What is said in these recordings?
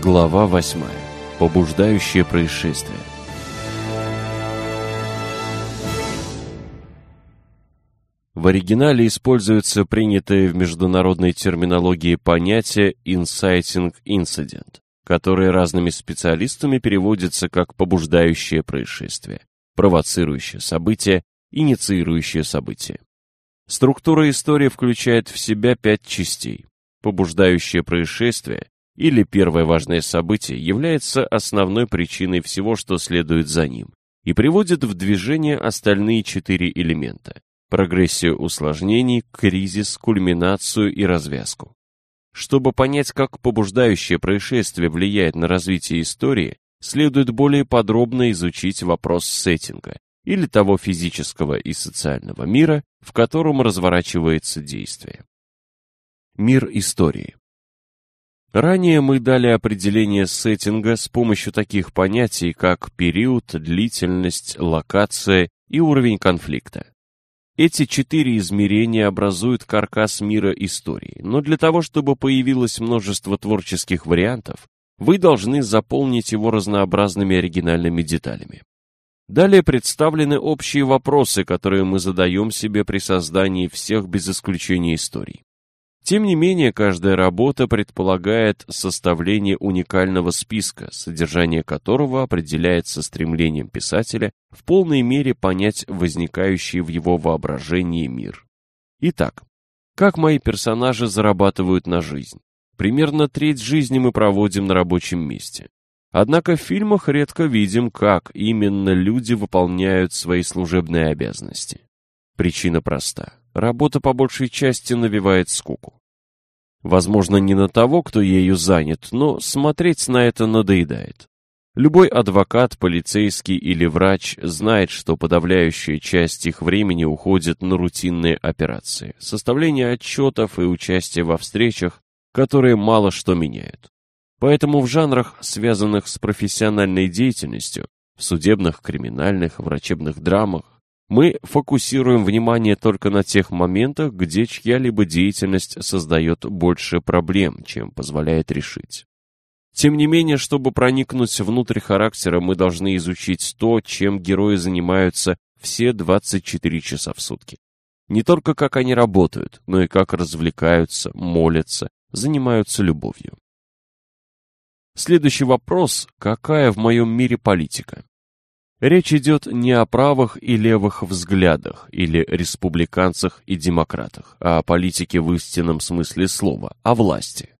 Глава 8. Побуждающее происшествие. В оригинале используется принятое в международной терминологии понятие «inciting incident», которое разными специалистами переводится как «побуждающее происшествие», «провоцирующее событие», «инициирующее событие». Структура истории включает в себя пять частей. Побуждающее происшествие или первое важное событие является основной причиной всего, что следует за ним, и приводит в движение остальные четыре элемента – прогрессию усложнений, кризис, кульминацию и развязку. Чтобы понять, как побуждающее происшествие влияет на развитие истории, следует более подробно изучить вопрос сеттинга, или того физического и социального мира, в котором разворачивается действие. Мир истории Ранее мы дали определение сеттинга с помощью таких понятий, как период, длительность, локация и уровень конфликта. Эти четыре измерения образуют каркас мира истории, но для того, чтобы появилось множество творческих вариантов, вы должны заполнить его разнообразными оригинальными деталями. Далее представлены общие вопросы, которые мы задаем себе при создании всех без исключения историй. Тем не менее, каждая работа предполагает составление уникального списка, содержание которого определяется стремлением писателя в полной мере понять возникающий в его воображении мир. Итак, как мои персонажи зарабатывают на жизнь? Примерно треть жизни мы проводим на рабочем месте. Однако в фильмах редко видим, как именно люди выполняют свои служебные обязанности. Причина проста. Работа по большей части навевает скуку. Возможно, не на того, кто ею занят, но смотреть на это надоедает. Любой адвокат, полицейский или врач знает, что подавляющая часть их времени уходит на рутинные операции, составление отчетов и участие во встречах, которые мало что меняют. Поэтому в жанрах, связанных с профессиональной деятельностью, в судебных, криминальных, врачебных драмах, мы фокусируем внимание только на тех моментах, где чья-либо деятельность создает больше проблем, чем позволяет решить. Тем не менее, чтобы проникнуть внутрь характера, мы должны изучить то, чем герои занимаются все 24 часа в сутки. Не только как они работают, но и как развлекаются, молятся, занимаются любовью. Следующий вопрос – какая в моем мире политика? Речь идет не о правых и левых взглядах или республиканцах и демократах, а о политике в истинном смысле слова, о власти.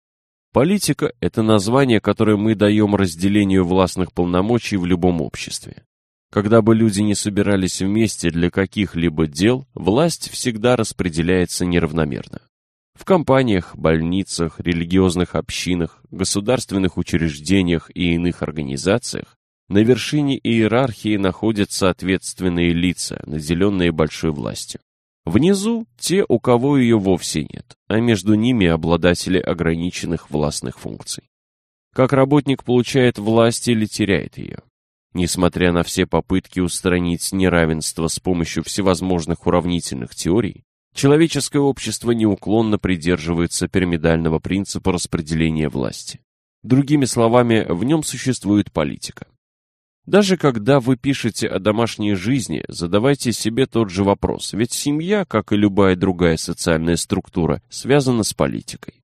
Политика – это название, которое мы даем разделению властных полномочий в любом обществе. Когда бы люди не собирались вместе для каких-либо дел, власть всегда распределяется неравномерно. В компаниях, больницах, религиозных общинах, государственных учреждениях и иных организациях на вершине иерархии находятся ответственные лица, наделенные большой властью. Внизу те, у кого ее вовсе нет, а между ними обладатели ограниченных властных функций. Как работник получает власть или теряет ее? Несмотря на все попытки устранить неравенство с помощью всевозможных уравнительных теорий, человеческое общество неуклонно придерживается пирамидального принципа распределения власти. Другими словами, в нем существует политика. Даже когда вы пишете о домашней жизни, задавайте себе тот же вопрос, ведь семья, как и любая другая социальная структура, связана с политикой.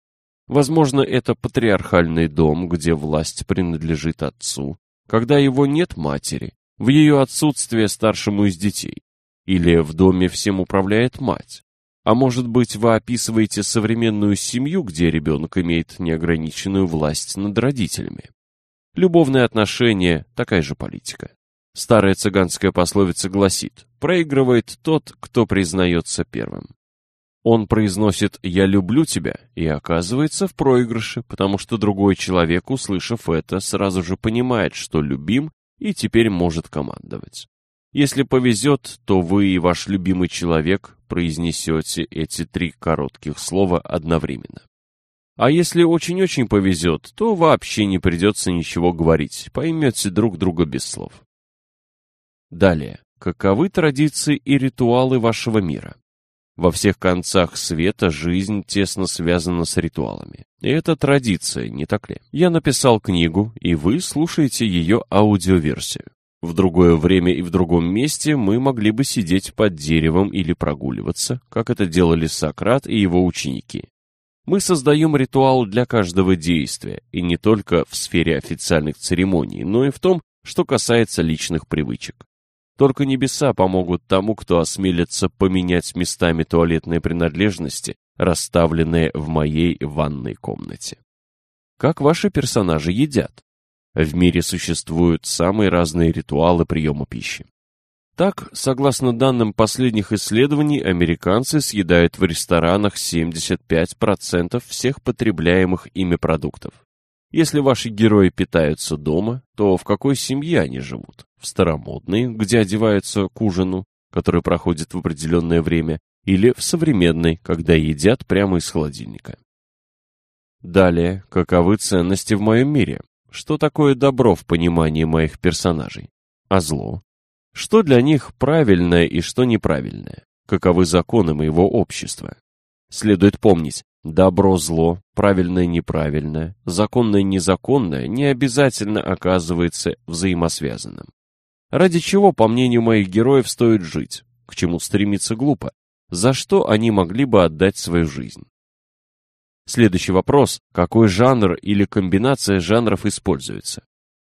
Возможно, это патриархальный дом, где власть принадлежит отцу, когда его нет матери, в ее отсутствие старшему из детей, или в доме всем управляет мать. А может быть, вы описываете современную семью, где ребенок имеет неограниченную власть над родителями. Любовные отношения – такая же политика. Старая цыганская пословица гласит «проигрывает тот, кто признается первым». Он произносит «я люблю тебя» и оказывается в проигрыше, потому что другой человек, услышав это, сразу же понимает, что любим и теперь может командовать. Если повезет, то вы и ваш любимый человек произнесете эти три коротких слова одновременно. А если очень-очень повезет, то вообще не придется ничего говорить, поймете друг друга без слов. Далее. Каковы традиции и ритуалы вашего мира? Во всех концах света жизнь тесно связана с ритуалами. И это традиция, не так ли? Я написал книгу, и вы слушаете ее аудиоверсию. В другое время и в другом месте мы могли бы сидеть под деревом или прогуливаться, как это делали Сократ и его ученики. Мы создаем ритуал для каждого действия, и не только в сфере официальных церемоний, но и в том, что касается личных привычек. Только небеса помогут тому, кто осмелится поменять местами туалетные принадлежности, расставленные в моей ванной комнате. Как ваши персонажи едят? В мире существуют самые разные ритуалы приема пищи. Так, согласно данным последних исследований, американцы съедают в ресторанах 75% всех потребляемых ими продуктов. Если ваши герои питаются дома, то в какой семье они живут? В старомодной, где одеваются к ужину, который проходит в определенное время, или в современной, когда едят прямо из холодильника? Далее, каковы ценности в моем мире? Что такое добро в понимании моих персонажей? А зло? Что для них правильное и что неправильное? Каковы законы моего общества? Следует помнить, добро-зло, правильное-неправильное, законное-незаконное не обязательно оказывается взаимосвязанным. Ради чего, по мнению моих героев, стоит жить? К чему стремиться глупо? За что они могли бы отдать свою жизнь? Следующий вопрос. Какой жанр или комбинация жанров используется?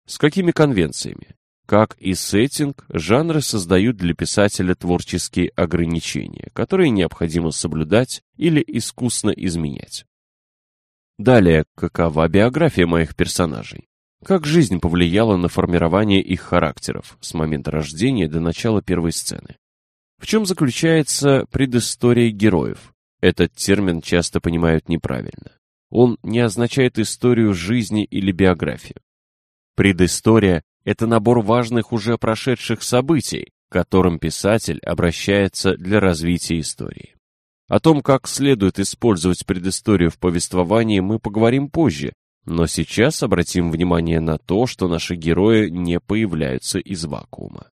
С какими конвенциями? Как и сеттинг, жанры создают для писателя творческие ограничения, которые необходимо соблюдать или искусно изменять. Далее, какова биография моих персонажей? Как жизнь повлияла на формирование их характеров с момента рождения до начала первой сцены? В чем заключается предыстория героев? Этот термин часто понимают неправильно. Он не означает историю жизни или биографию. Предыстория это набор важных уже прошедших событий, к которым писатель обращается для развития истории. О том, как следует использовать предысторию в повествовании, мы поговорим позже, но сейчас обратим внимание на то, что наши герои не появляются из вакуума.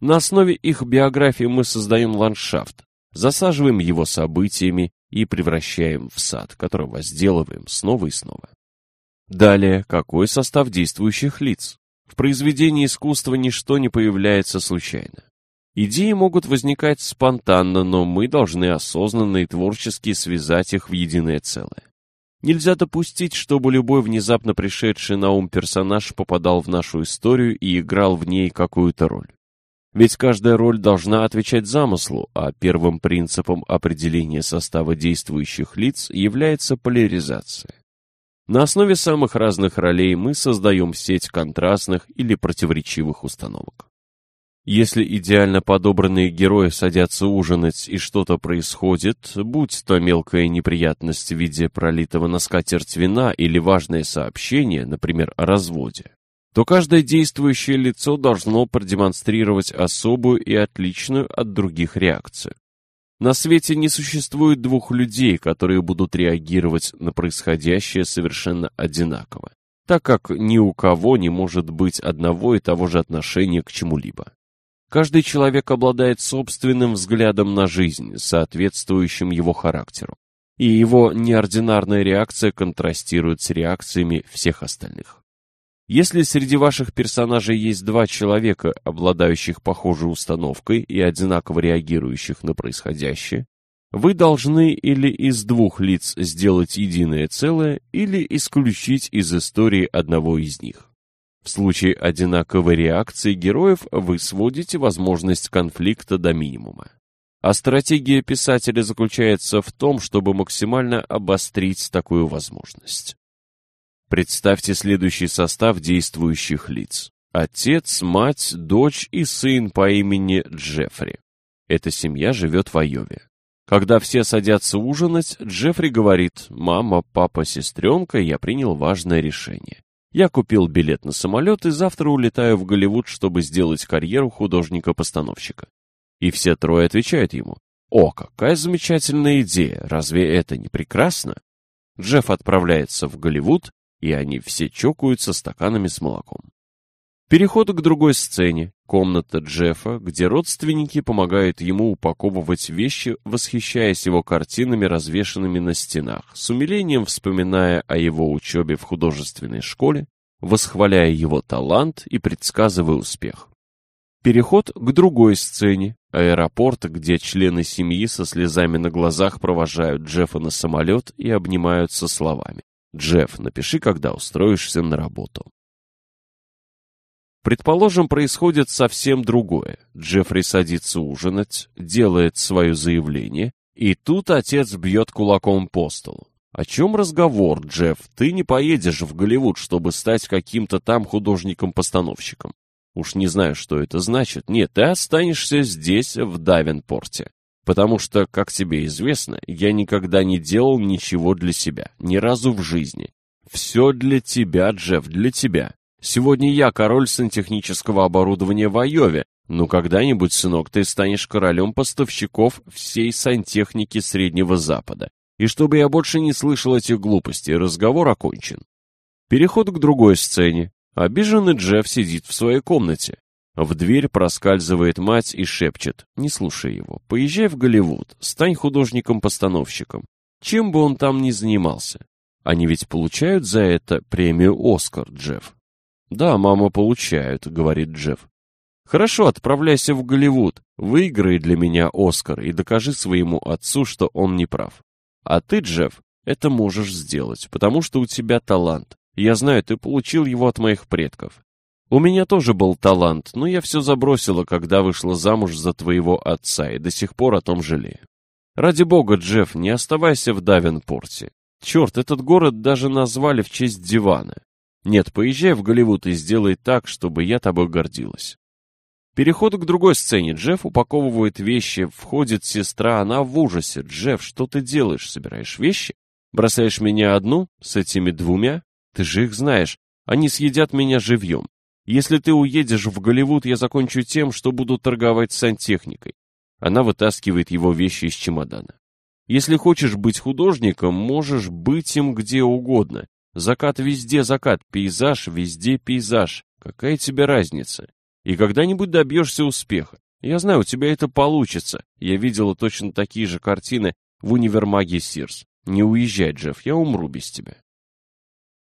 На основе их биографии мы создаем ландшафт, засаживаем его событиями и превращаем в сад, который возделываем снова и снова. Далее, какой состав действующих лиц? В произведении искусства ничто не появляется случайно. Идеи могут возникать спонтанно, но мы должны осознанно и творчески связать их в единое целое. Нельзя допустить, чтобы любой внезапно пришедший на ум персонаж попадал в нашу историю и играл в ней какую-то роль. Ведь каждая роль должна отвечать замыслу, а первым принципом определения состава действующих лиц является поляризация. На основе самых разных ролей мы создаем сеть контрастных или противоречивых установок. Если идеально подобранные герои садятся ужинать и что-то происходит, будь то мелкая неприятность в виде пролитого на скатерть вина или важное сообщение, например, о разводе, то каждое действующее лицо должно продемонстрировать особую и отличную от других реакцию. На свете не существует двух людей, которые будут реагировать на происходящее совершенно одинаково, так как ни у кого не может быть одного и того же отношения к чему-либо. Каждый человек обладает собственным взглядом на жизнь, соответствующим его характеру, и его неординарная реакция контрастирует с реакциями всех остальных. Если среди ваших персонажей есть два человека, обладающих похожей установкой и одинаково реагирующих на происходящее, вы должны или из двух лиц сделать единое целое, или исключить из истории одного из них. В случае одинаковой реакции героев вы сводите возможность конфликта до минимума. А стратегия писателя заключается в том, чтобы максимально обострить такую возможность. Представьте следующий состав действующих лиц. Отец, мать, дочь и сын по имени Джеффри. Эта семья живет в Айове. Когда все садятся ужинать, Джеффри говорит, «Мама, папа, сестренка, я принял важное решение. Я купил билет на самолет и завтра улетаю в Голливуд, чтобы сделать карьеру художника-постановщика». И все трое отвечают ему, «О, какая замечательная идея! Разве это не прекрасно?» Джефф отправляется в Голливуд, и они все чокаются стаканами с молоком. Переход к другой сцене. Комната Джеффа, где родственники помогают ему упаковывать вещи, восхищаясь его картинами, развешанными на стенах, с умилением вспоминая о его учебе в художественной школе, восхваляя его талант и предсказывая успех. Переход к другой сцене. Аэропорт, где члены семьи со слезами на глазах провожают Джеффа на самолет и обнимаются словами. «Джефф, напиши, когда устроишься на работу». Предположим, происходит совсем другое. Джеффри садится ужинать, делает свое заявление, и тут отец бьет кулаком по столу. О чем разговор, Джефф? Ты не поедешь в Голливуд, чтобы стать каким-то там художником-постановщиком. Уж не знаю, что это значит. Нет, ты останешься здесь, в Давенпорте. Потому что, как тебе известно, я никогда не делал ничего для себя, ни разу в жизни. Все для тебя, Джефф, для тебя. Сегодня я король сантехнического оборудования в Айове, но когда-нибудь, сынок, ты станешь королем поставщиков всей сантехники Среднего Запада. И чтобы я больше не слышал этих глупостей, разговор окончен. Переход к другой сцене. Обиженный Джефф сидит в своей комнате. В дверь проскальзывает мать и шепчет, не слушай его, поезжай в Голливуд, стань художником-постановщиком, чем бы он там ни занимался. Они ведь получают за это премию «Оскар», Джефф. «Да, мама, получают», — говорит Джефф. «Хорошо, отправляйся в Голливуд, выиграй для меня Оскар и докажи своему отцу, что он не прав. А ты, Джефф, это можешь сделать, потому что у тебя талант. Я знаю, ты получил его от моих предков. У меня тоже был талант, но я все забросила, когда вышла замуж за твоего отца, и до сих пор о том жалею. Ради бога, Джефф, не оставайся в Давенпорте. Черт, этот город даже назвали в честь дивана. Нет, поезжай в Голливуд и сделай так, чтобы я тобой гордилась. Переход к другой сцене. Джефф упаковывает вещи, входит сестра, она в ужасе. «Джефф, что ты делаешь? Собираешь вещи? Бросаешь меня одну? С этими двумя? Ты же их знаешь. Они съедят меня живьем. Если ты уедешь в Голливуд, я закончу тем, что буду торговать сантехникой». Она вытаскивает его вещи из чемодана. «Если хочешь быть художником, можешь быть им где угодно. Закат везде закат, пейзаж везде пейзаж. Какая тебе разница? И когда-нибудь добьешься успеха. Я знаю, у тебя это получится. Я видела точно такие же картины в универмаге Сирс. Не уезжай, Джефф, я умру без тебя.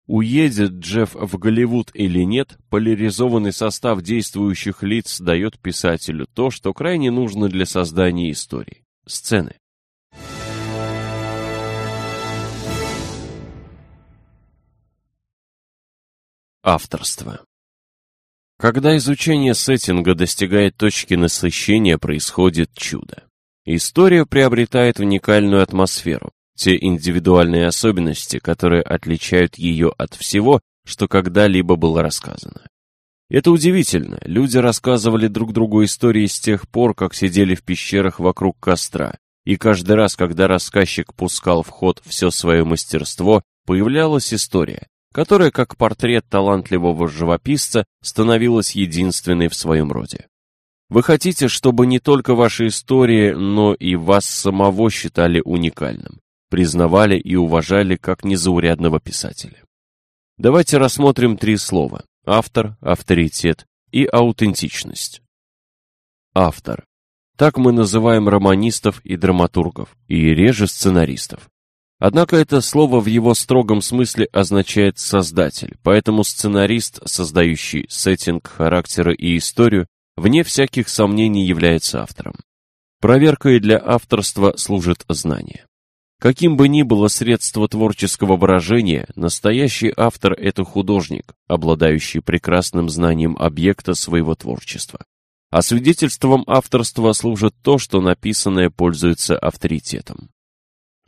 Уедет Джефф в Голливуд или нет, поляризованный состав действующих лиц дает писателю то, что крайне нужно для создания истории. Сцены. Авторство. Когда изучение сеттинга достигает точки насыщения, происходит чудо. История приобретает уникальную атмосферу, те индивидуальные особенности, которые отличают ее от всего, что когда-либо было рассказано. Это удивительно, люди рассказывали друг другу истории с тех пор, как сидели в пещерах вокруг костра, и каждый раз, когда рассказчик пускал в ход все свое мастерство, появлялась история, которая, как портрет талантливого живописца, становилась единственной в своем роде. Вы хотите, чтобы не только ваши истории, но и вас самого считали уникальным, признавали и уважали как незаурядного писателя. Давайте рассмотрим три слова – автор, авторитет и аутентичность. Автор. Так мы называем романистов и драматургов, и реже сценаристов. Однако это слово в его строгом смысле означает «создатель», поэтому сценарист, создающий сеттинг, характеры и историю, вне всяких сомнений является автором. Проверкой для авторства служит знание. Каким бы ни было средство творческого выражения, настоящий автор – это художник, обладающий прекрасным знанием объекта своего творчества. А свидетельством авторства служит то, что написанное пользуется авторитетом.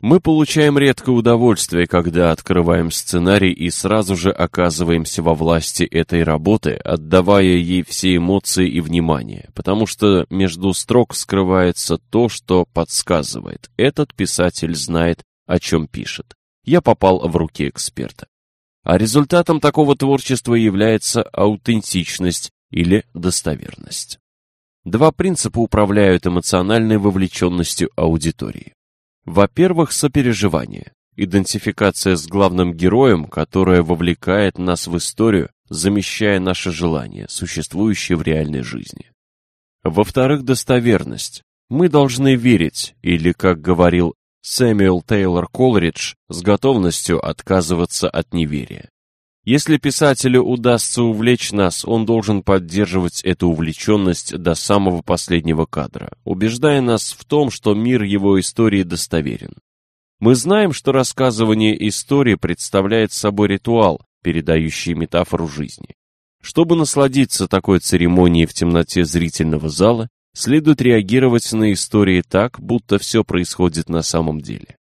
Мы получаем редкое удовольствие, когда открываем сценарий и сразу же оказываемся во власти этой работы, отдавая ей все эмоции и внимание, потому что между строк скрывается то, что подсказывает. Этот писатель знает, о чем пишет. Я попал в руки эксперта. А результатом такого творчества является аутентичность или достоверность. Два принципа управляют эмоциональной вовлеченностью аудитории. Во-первых, сопереживание. идентификация с главным героем, которая вовлекает нас в историю, замещая наши желания, существующие в реальной жизни. Во-вторых, достоверность. Мы должны верить, или, как говорил Сэмюэл Тейлор Колридж, с готовностью отказываться от неверия. Если писателю удастся увлечь нас, он должен поддерживать эту увлеченность до самого последнего кадра, убеждая нас в том, что мир его истории достоверен. Мы знаем, что рассказывание истории представляет собой ритуал, передающий метафору жизни. Чтобы насладиться такой церемонией в темноте зрительного зала, следует реагировать на истории так, будто все происходит на самом деле.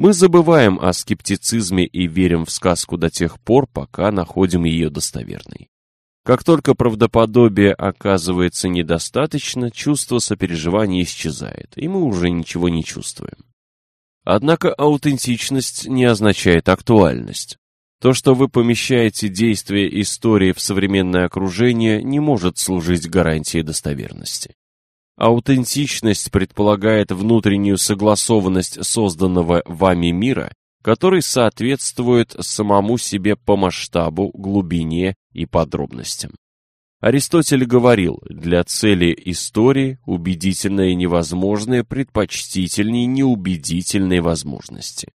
Мы забываем о скептицизме и верим в сказку до тех пор, пока находим ее достоверной. Как только правдоподобие оказывается недостаточно, чувство сопереживания исчезает, и мы уже ничего не чувствуем. Однако аутентичность не означает актуальность. То, что вы помещаете действие истории в современное окружение, не может служить гарантией достоверности. Аутентичность предполагает внутреннюю согласованность созданного вами мира, который соответствует самому себе по масштабу, глубине и подробностям. Аристотель говорил, для цели истории убедительное и невозможное предпочтительнее неубедительной возможности.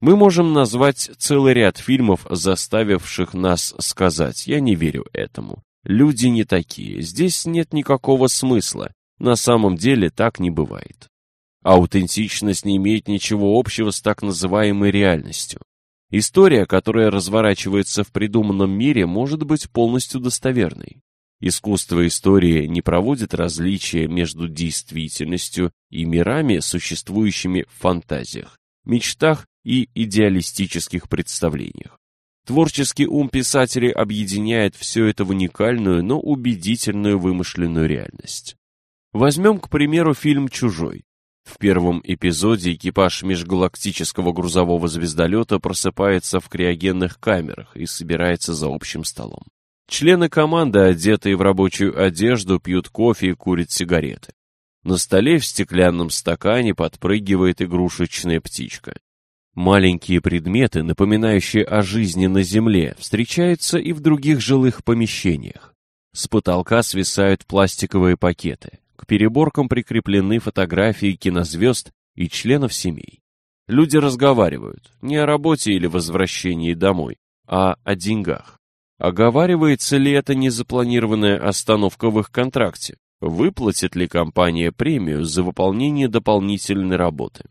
Мы можем назвать целый ряд фильмов, заставивших нас сказать «я не верю этому». Люди не такие, здесь нет никакого смысла, на самом деле так не бывает. Аутентичность не имеет ничего общего с так называемой реальностью. История, которая разворачивается в придуманном мире, может быть полностью достоверной. Искусство истории не проводит различия между действительностью и мирами, существующими в фантазиях, мечтах и идеалистических представлениях. Творческий ум писателей объединяет все это в уникальную, но убедительную вымышленную реальность. Возьмем, к примеру, фильм «Чужой». В первом эпизоде экипаж межгалактического грузового звездолета просыпается в криогенных камерах и собирается за общим столом. Члены команды, одетые в рабочую одежду, пьют кофе и курят сигареты. На столе в стеклянном стакане подпрыгивает игрушечная птичка. Маленькие предметы, напоминающие о жизни на Земле, встречаются и в других жилых помещениях. С потолка свисают пластиковые пакеты. К переборкам прикреплены фотографии кинозвезд и членов семей. Люди разговаривают не о работе или возвращении домой, а о деньгах. Оговаривается ли это незапланированная остановка в их контракте? Выплатит ли компания премию за выполнение дополнительной работы?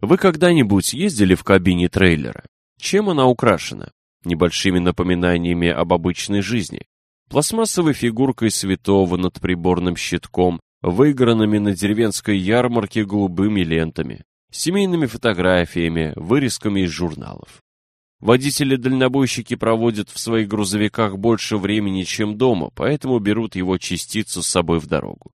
Вы когда-нибудь ездили в кабине трейлера? Чем она украшена? Небольшими напоминаниями об обычной жизни, пластмассовой фигуркой святого над приборным щитком, выигранными на деревенской ярмарке голубыми лентами, семейными фотографиями, вырезками из журналов. Водители-дальнобойщики проводят в своих грузовиках больше времени, чем дома, поэтому берут его частицу с собой в дорогу.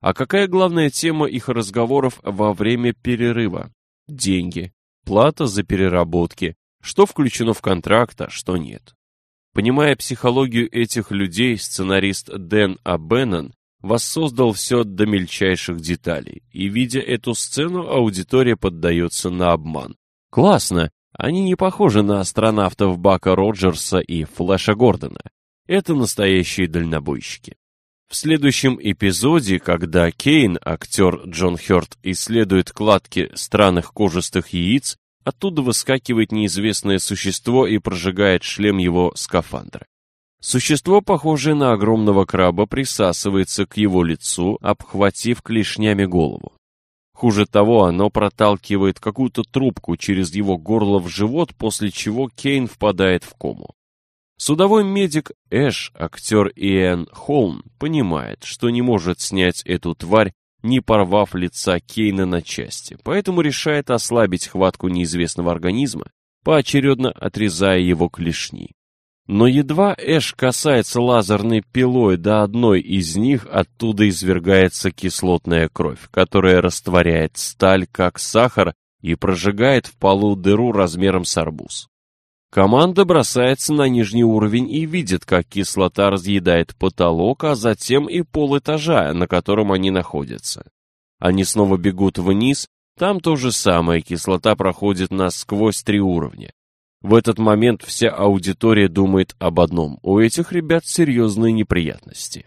А какая главная тема их разговоров во время перерыва? Деньги, плата за переработки, что включено в контракт, а что нет. Понимая психологию этих людей, сценарист Дэн Абеннон воссоздал все до мельчайших деталей, и, видя эту сцену, аудитория поддается на обман. Классно, они не похожи на астронавтов Бака Роджерса и Флэша Гордона. Это настоящие дальнобойщики. В следующем эпизоде, когда Кейн, актер Джон Хёрт, исследует кладки странных кожистых яиц, Оттуда выскакивает неизвестное существо и прожигает шлем его скафандра. Существо, похожее на огромного краба, присасывается к его лицу, обхватив клешнями голову. Хуже того, оно проталкивает какую-то трубку через его горло в живот, после чего Кейн впадает в кому. Судовой медик Эш, актер Иэн Холм, понимает, что не может снять эту тварь не порвав лица Кейна на части, поэтому решает ослабить хватку неизвестного организма, поочередно отрезая его клешни. Но едва Эш касается лазерной пилой до одной из них, оттуда извергается кислотная кровь, которая растворяет сталь как сахар и прожигает в полу дыру размером с арбуз. Команда бросается на нижний уровень и видит, как кислота разъедает потолок, а затем и пол этажа, на котором они находятся. Они снова бегут вниз, Там то же самое, кислота проходит нас сквозь три уровня. В этот момент вся аудитория думает об одном. У этих ребят серьезные неприятности.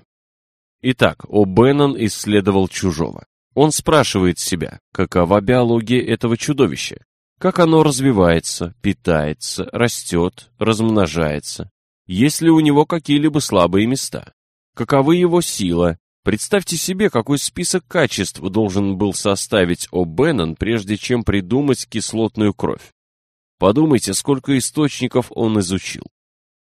Итак, О'Беннон исследовал чужого. Он спрашивает себя, какова биология этого чудовища, как оно развивается, питается, растет, размножается, есть ли у него какие-либо слабые места, каковы его сила, Представьте себе, какой список качеств должен был составить О'Беннон, прежде чем придумать кислотную кровь. Подумайте, сколько источников он изучил.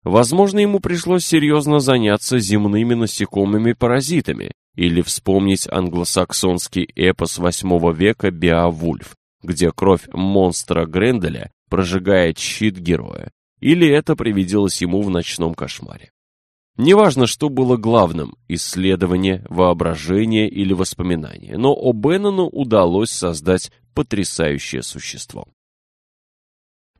Возможно, ему пришлось серьезно заняться земными насекомыми-паразитами или вспомнить англосаксонский эпос восьмого века «Беовульф», где кровь монстра Гренделя прожигает щит героя, или это привиделось ему в ночном кошмаре. Неважно, что было главным – исследование, воображение или воспоминание, но О'Беннону удалось создать потрясающее существо.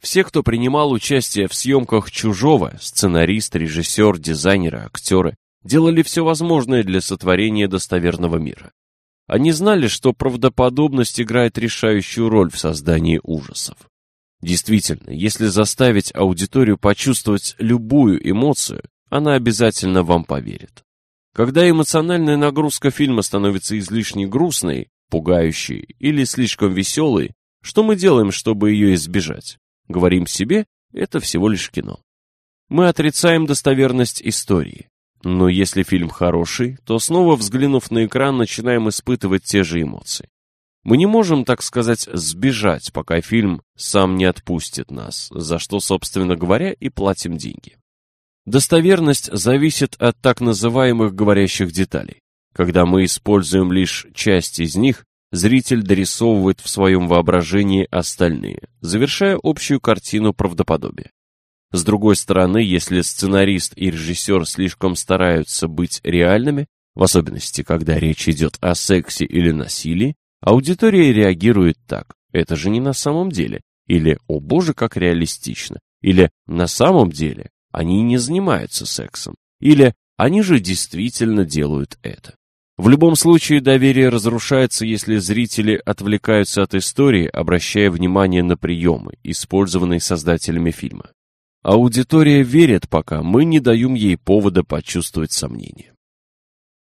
Все, кто принимал участие в съемках «Чужого» – сценарист, режиссер, дизайнеры, актеры – делали все возможное для сотворения достоверного мира. Они знали, что правдоподобность играет решающую роль в создании ужасов. Действительно, если заставить аудиторию почувствовать любую эмоцию, она обязательно вам поверит. Когда эмоциональная нагрузка фильма становится излишне грустной, пугающей или слишком веселой, что мы делаем, чтобы ее избежать? Говорим себе, это всего лишь кино. Мы отрицаем достоверность истории. Но если фильм хороший, то снова взглянув на экран, начинаем испытывать те же эмоции. Мы не можем, так сказать, сбежать, пока фильм сам не отпустит нас, за что, собственно говоря, и платим деньги. Достоверность зависит от так называемых говорящих деталей. Когда мы используем лишь часть из них, зритель дорисовывает в своем воображении остальные, завершая общую картину правдоподобия. С другой стороны, если сценарист и режиссер слишком стараются быть реальными, в особенности, когда речь идет о сексе или насилии, аудитория реагирует так «это же не на самом деле» или «о боже, как реалистично» или «на самом деле они не занимаются сексом. Или они же действительно делают это. В любом случае доверие разрушается, если зрители отвлекаются от истории, обращая внимание на приемы, использованные создателями фильма. Аудитория верит, пока мы не даем ей повода почувствовать сомнение.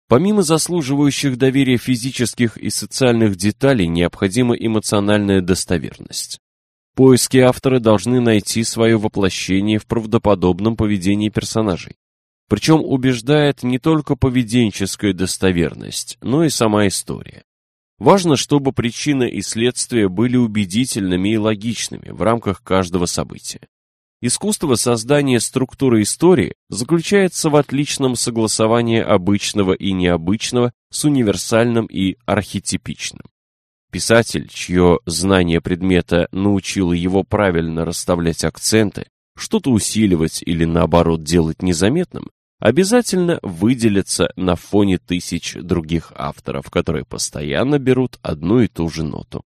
Помимо заслуживающих доверия физических и социальных деталей, необходима эмоциональная достоверность. Поиски автора должны найти свое воплощение в правдоподобном поведении персонажей. Причем убеждает не только поведенческая достоверность, но и сама история. Важно, чтобы причина и следствие были убедительными и логичными в рамках каждого события. Искусство создания структуры истории заключается в отличном согласовании обычного и необычного с универсальным и архетипичным. Писатель, чье знание предмета научило его правильно расставлять акценты, что-то усиливать или наоборот делать незаметным, обязательно выделится на фоне тысяч других авторов, которые постоянно берут одну и ту же ноту.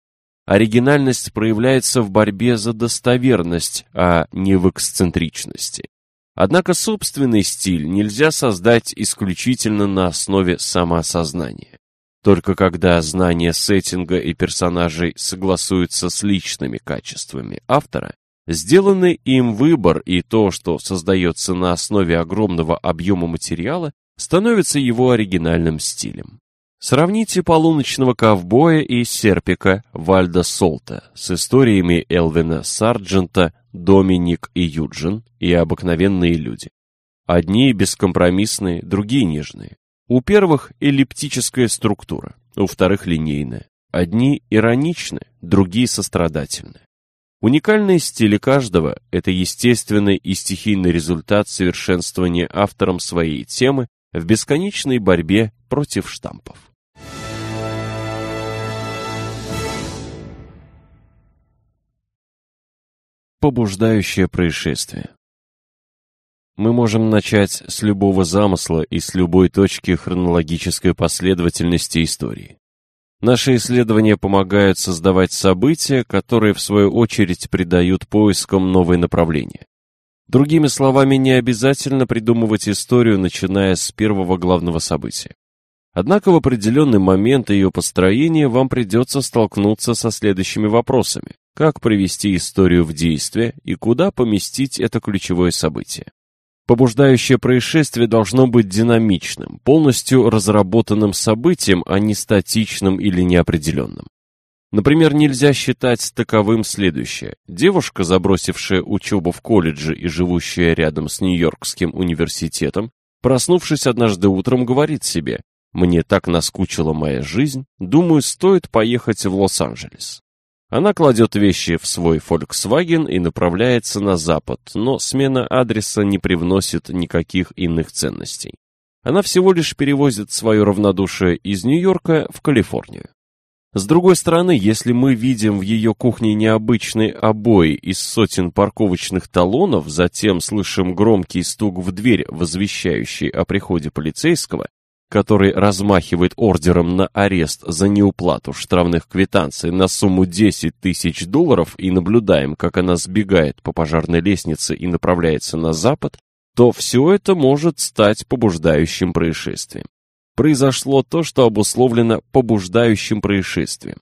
Оригинальность проявляется в борьбе за достоверность, а не в эксцентричности. Однако собственный стиль нельзя создать исключительно на основе самоосознания. Только когда знание сеттинга и персонажей согласуются с личными качествами автора, сделанный им выбор и то, что создается на основе огромного объема материала, становится его оригинальным стилем. Сравните «Полуночного ковбоя» и «Серпика» Вальда Солта с историями Элвина Сарджента, Доминик и Юджин и «Обыкновенные люди». Одни бескомпромиссные, другие нежные. У первых эллиптическая структура, у вторых линейная. Одни ироничны, другие сострадательны. Уникальные стили каждого – это естественный и стихийный результат совершенствования автором своей темы в бесконечной борьбе против штампов. Побуждающее происшествие мы можем начать с любого замысла и с любой точки хронологической последовательности истории. Наши исследования помогают создавать события, которые в свою очередь придают поискам новые направления. Другими словами, не обязательно придумывать историю, начиная с первого главного события. Однако в определенный момент ее построения вам придется столкнуться со следующими вопросами. Как провести историю в действие и куда поместить это ключевое событие? Побуждающее происшествие должно быть динамичным, полностью разработанным событием, а не статичным или неопределенным. Например, нельзя считать таковым следующее. Девушка, забросившая учебу в колледже и живущая рядом с Нью-Йоркским университетом, проснувшись однажды утром, говорит себе мне так наскучила моя жизнь, думаю, стоит поехать в Лос-Анджелес. Она кладет вещи в свой Volkswagen и направляется на запад, но смена адреса не привносит никаких иных ценностей. Она всего лишь перевозит свое равнодушие из Нью-Йорка в Калифорнию. С другой стороны, если мы видим в ее кухне необычные обои из сотен парковочных талонов, затем слышим громкий стук в дверь, возвещающий о приходе полицейского, который размахивает ордером на арест за неуплату штрафных квитанций на сумму 10 тысяч долларов и наблюдаем, как она сбегает по пожарной лестнице и направляется на запад, то все это может стать побуждающим происшествием. Произошло то, что обусловлено побуждающим происшествием.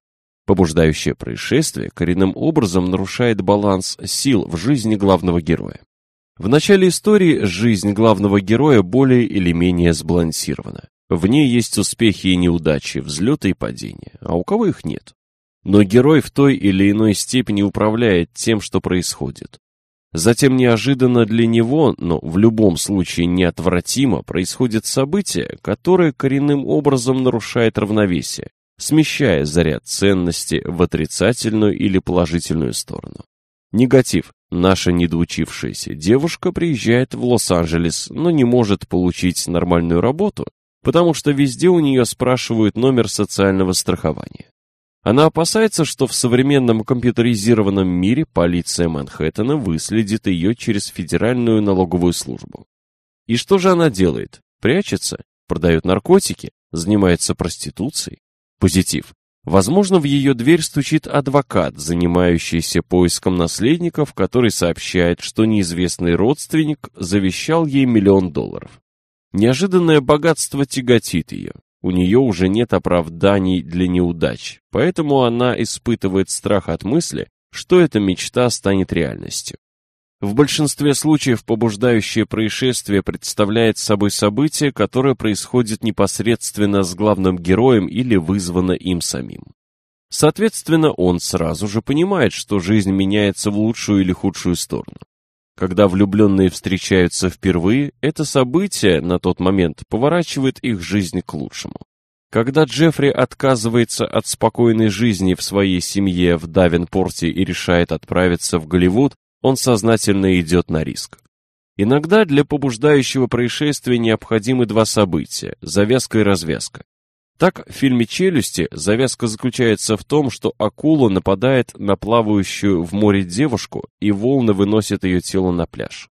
Побуждающее происшествие коренным образом нарушает баланс сил в жизни главного героя. В начале истории жизнь главного героя более или менее сбалансирована. В ней есть успехи и неудачи, взлеты и падения, а у кого их нет. Но герой в той или иной степени управляет тем, что происходит. Затем неожиданно для него, но в любом случае неотвратимо, происходит событие, которое коренным образом нарушает равновесие, смещая заряд ценности в отрицательную или положительную сторону. Негатив. Наша недоучившаяся девушка приезжает в Лос-Анджелес, но не может получить нормальную работу, потому что везде у нее спрашивают номер социального страхования. Она опасается, что в современном компьютеризированном мире полиция Манхэттена выследит ее через Федеральную налоговую службу. И что же она делает? Прячется? Продает наркотики? Занимается проституцией? Позитив. Возможно, в ее дверь стучит адвокат, занимающийся поиском наследников, который сообщает, что неизвестный родственник завещал ей миллион долларов. Неожиданное богатство тяготит ее. У нее уже нет оправданий для неудач, поэтому она испытывает страх от мысли, что эта мечта станет реальностью. В большинстве случаев побуждающее происшествие представляет собой событие, которое происходит непосредственно с главным героем или вызвано им самим. Соответственно, он сразу же понимает, что жизнь меняется в лучшую или худшую сторону. Когда влюбленные встречаются впервые, это событие на тот момент поворачивает их жизнь к лучшему. Когда Джеффри отказывается от спокойной жизни в своей семье в Давенпорте и решает отправиться в Голливуд, он сознательно идет на риск. Иногда для побуждающего происшествия необходимы два события – завязка и развязка. Так, в фильме «Челюсти» завязка заключается в том, что акула нападает на плавающую в море девушку, и волны выносят ее тело на пляж.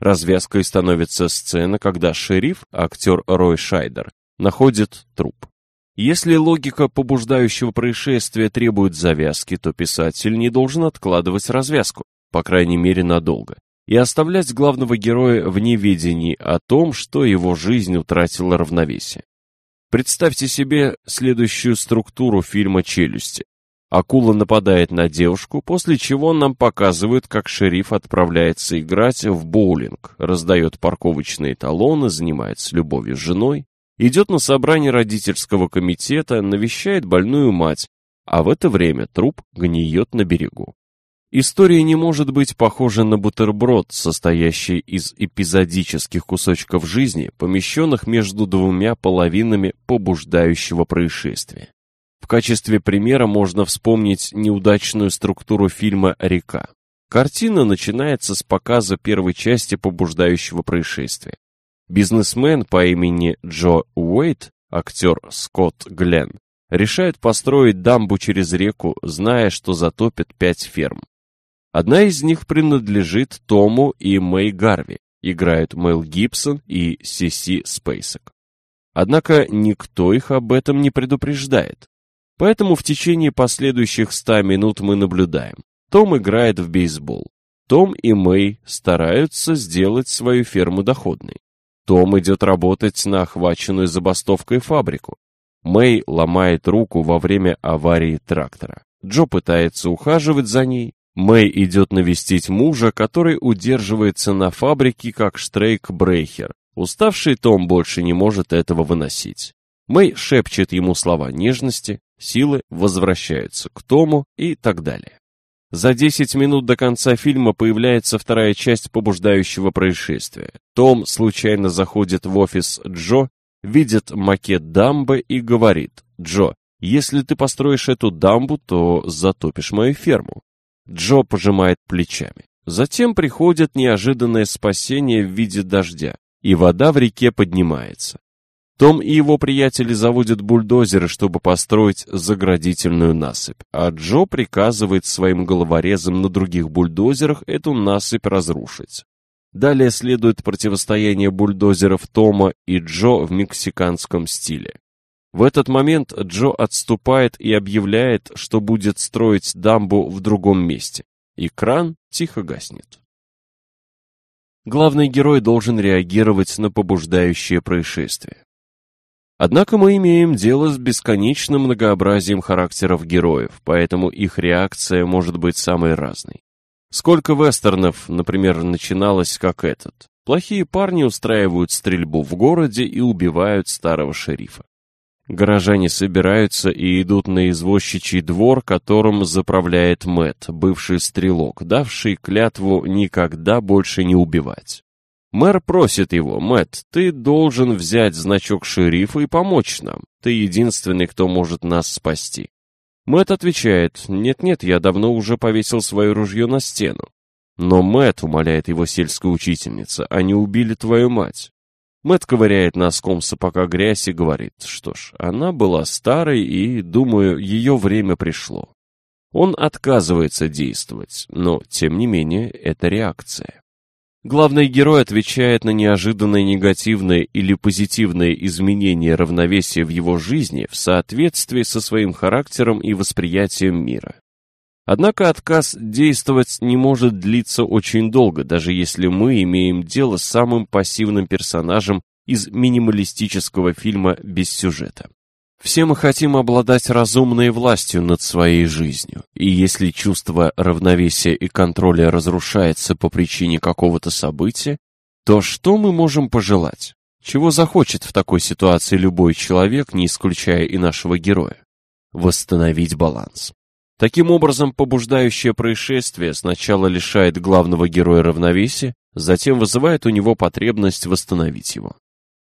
Развязкой становится сцена, когда шериф, актер Рой Шайдер, находит труп. Если логика побуждающего происшествия требует завязки, то писатель не должен откладывать развязку, по крайней мере надолго, и оставлять главного героя в неведении о том, что его жизнь утратила равновесие. Представьте себе следующую структуру фильма «Челюсти». Акула нападает на девушку, после чего нам показывают, как шериф отправляется играть в боулинг, раздает парковочные талоны, занимается любовью с женой, идет на собрание родительского комитета, навещает больную мать, а в это время труп гниет на берегу. История не может быть похожа на бутерброд, состоящий из эпизодических кусочков жизни, помещенных между двумя половинами побуждающего происшествия. В качестве примера можно вспомнить неудачную структуру фильма «Река». Картина начинается с показа первой части побуждающего происшествия. Бизнесмен по имени Джо Уэйт, актер Скотт Гленн, решает построить дамбу через реку, зная, что затопит пять ферм. Одна из них принадлежит Тому и Мэй Гарви, играют Мэл Гибсон и Сиси Спейсек. Однако никто их об этом не предупреждает. Поэтому в течение последующих ста минут мы наблюдаем. Том играет в бейсбол. Том и Мэй стараются сделать свою ферму доходной. Том идет работать на охваченную забастовкой фабрику. Мэй ломает руку во время аварии трактора. Джо пытается ухаживать за ней. Мэй идет навестить мужа, который удерживается на фабрике как штрейк-брейхер. Уставший Том больше не может этого выносить. Мэй шепчет ему слова нежности, силы возвращаются к Тому и так далее. За 10 минут до конца фильма появляется вторая часть побуждающего происшествия. Том случайно заходит в офис Джо, видит макет дамбы и говорит, «Джо, если ты построишь эту дамбу, то затопишь мою ферму». Джо пожимает плечами. Затем приходит неожиданное спасение в виде дождя, и вода в реке поднимается. Том и его приятели заводят бульдозеры, чтобы построить заградительную насыпь, а Джо приказывает своим головорезам на других бульдозерах эту насыпь разрушить. Далее следует противостояние бульдозеров Тома и Джо в мексиканском стиле. В этот момент Джо отступает и объявляет, что будет строить дамбу в другом месте, и кран тихо гаснет. Главный герой должен реагировать на побуждающее происшествие. Однако мы имеем дело с бесконечным многообразием характеров героев, поэтому их реакция может быть самой разной. Сколько вестернов, например, начиналось как этот. Плохие парни устраивают стрельбу в городе и убивают старого шерифа. Горожане собираются и идут на извозчичий двор, которым заправляет Мэт, бывший стрелок, давший клятву никогда больше не убивать. Мэр просит его, Мэт, ты должен взять значок шерифа и помочь нам. Ты единственный, кто может нас спасти. Мэт отвечает, нет-нет, я давно уже повесил свое ружье на стену. Но Мэт умоляет его сельская учительница, они убили твою мать. Мэт ковыряет носком сапога грязь и говорит, что ж, она была старой и, думаю, ее время пришло. Он отказывается действовать, но, тем не менее, это реакция. Главный герой отвечает на неожиданные негативные или позитивные изменения равновесия в его жизни в соответствии со своим характером и восприятием мира. Однако отказ действовать не может длиться очень долго, даже если мы имеем дело с самым пассивным персонажем из минималистического фильма без сюжета. Все мы хотим обладать разумной властью над своей жизнью, и если чувство равновесия и контроля разрушается по причине какого-то события, то что мы можем пожелать? Чего захочет в такой ситуации любой человек, не исключая и нашего героя? Восстановить баланс. Таким образом, побуждающее происшествие сначала лишает главного героя равновесия, затем вызывает у него потребность восстановить его.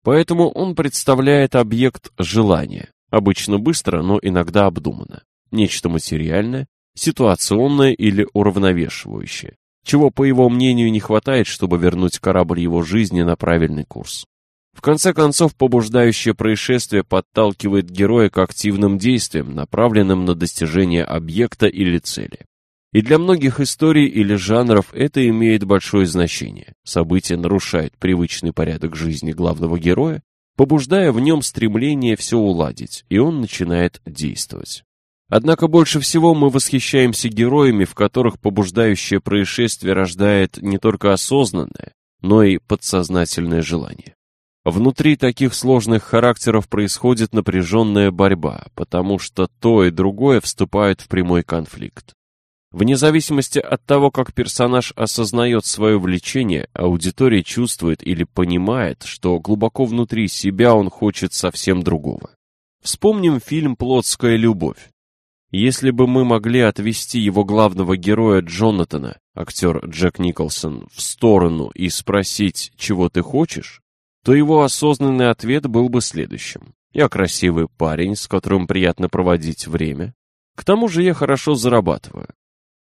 Поэтому он представляет объект желания, Обычно быстро, но иногда обдуманно. Нечто материальное, ситуационное или уравновешивающее, чего, по его мнению, не хватает, чтобы вернуть корабль его жизни на правильный курс. В конце концов, побуждающее происшествие подталкивает героя к активным действиям, направленным на достижение объекта или цели. И для многих историй или жанров это имеет большое значение. Событие нарушает привычный порядок жизни главного героя, побуждая в нем стремление все уладить, и он начинает действовать. Однако больше всего мы восхищаемся героями, в которых побуждающее происшествие рождает не только осознанное, но и подсознательное желание. Внутри таких сложных характеров происходит напряженная борьба, потому что то и другое вступают в прямой конфликт. Вне зависимости от того, как персонаж осознает свое влечение, аудитория чувствует или понимает, что глубоко внутри себя он хочет совсем другого. Вспомним фильм «Плотская любовь». Если бы мы могли отвести его главного героя Джонатана, актер Джек Николсон, в сторону и спросить, чего ты хочешь, то его осознанный ответ был бы следующим. Я красивый парень, с которым приятно проводить время. К тому же я хорошо зарабатываю.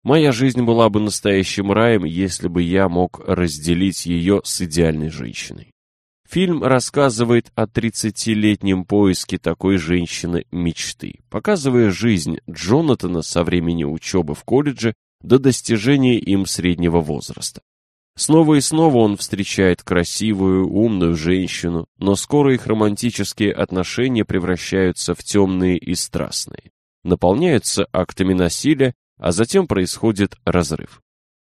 Моя жизнь была бы настоящим раем, если бы я мог разделить ее с идеальной женщиной. Фильм рассказывает о 30-летнем поиске такой женщины мечты, показывая жизнь Джонатана со времени учебы в колледже до достижения им среднего возраста. Снова и снова он встречает красивую, умную женщину, но скоро их романтические отношения превращаются в темные и страстные, наполняются актами насилия а затем происходит разрыв.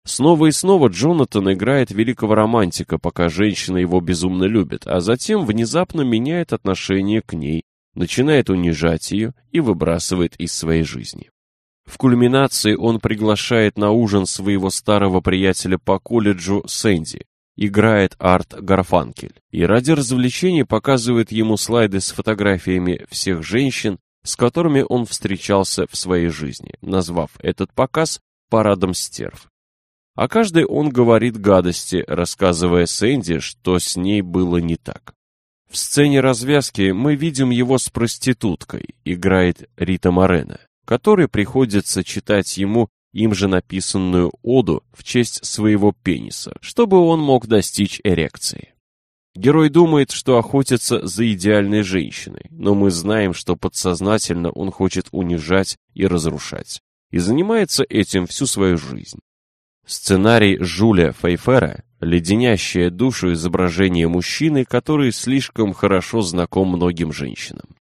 Снова и снова Джонатан играет великого романтика, пока женщина его безумно любит, а затем внезапно меняет отношение к ней, начинает унижать ее и выбрасывает из своей жизни. В кульминации он приглашает на ужин своего старого приятеля по колледжу Сэнди, играет Арт Гарфанкель, и ради развлечения показывает ему слайды с фотографиями всех женщин, с которыми он встречался в своей жизни, назвав этот показ «парадом стерв». А каждый он говорит гадости, рассказывая Сэнди, что с ней было не так. В сцене развязки мы видим его с проституткой, играет Рита Морена, которой приходится читать ему им же написанную оду в честь своего пениса, чтобы он мог достичь эрекции. Герой думает, что охотится за идеальной женщиной, но мы знаем, что подсознательно он хочет унижать и разрушать, и занимается этим всю свою жизнь. Сценарий Жуля Фейфера – леденящее душу изображение мужчины, который слишком хорошо знаком многим женщинам.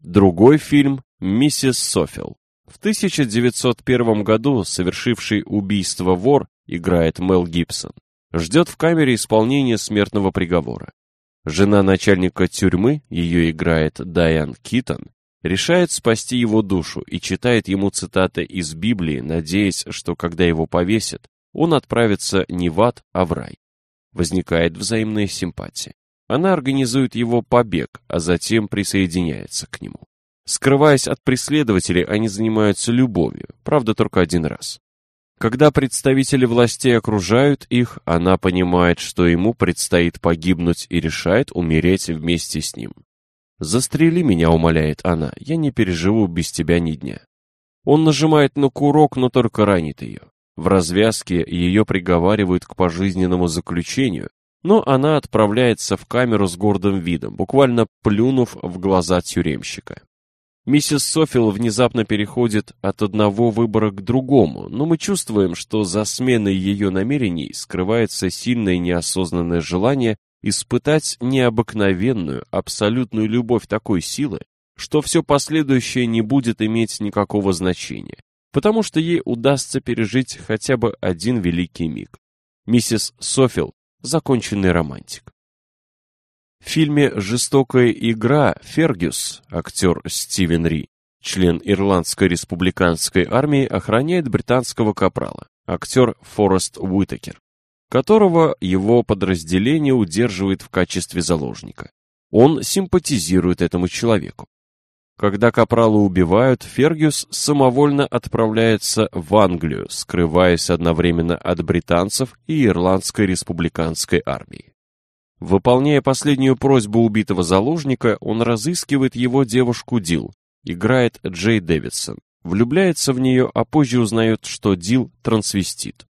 Другой фильм «Миссис Софил». В 1901 году совершивший убийство вор, играет Мел Гибсон, ждет в камере исполнения смертного приговора. Жена начальника тюрьмы, ее играет Дайан Китон, решает спасти его душу и читает ему цитаты из Библии, надеясь, что когда его повесят, он отправится не в ад, а в рай. Возникает взаимная симпатия. Она организует его побег, а затем присоединяется к нему. Скрываясь от преследователей, они занимаются любовью, правда, только один раз. Когда представители властей окружают их, она понимает, что ему предстоит погибнуть и решает умереть вместе с ним. «Застрели меня», — умоляет она, — «я не переживу без тебя ни дня». Он нажимает на курок, но только ранит ее. В развязке ее приговаривают к пожизненному заключению, но она отправляется в камеру с гордым видом, буквально плюнув в глаза тюремщика. Миссис Софил внезапно переходит от одного выбора к другому, но мы чувствуем, что за сменой ее намерений скрывается сильное неосознанное желание испытать необыкновенную, абсолютную любовь такой силы, что все последующее не будет иметь никакого значения, потому что ей удастся пережить хотя бы один великий миг. Миссис Софил – законченный романтик. В фильме «Жестокая игра» Фергюс, актер Стивен Ри, член Ирландской республиканской армии, охраняет британского капрала, актер Форест Уитакер, которого его подразделение удерживает в качестве заложника. Он симпатизирует этому человеку. Когда капрала убивают, Фергюс самовольно отправляется в Англию, скрываясь одновременно от британцев и Ирландской республиканской армии. Выполняя последнюю просьбу убитого заложника, он разыскивает его девушку Дил, играет Джей Дэвидсон, влюбляется в нее, а позже узнает, что Дил трансвестит.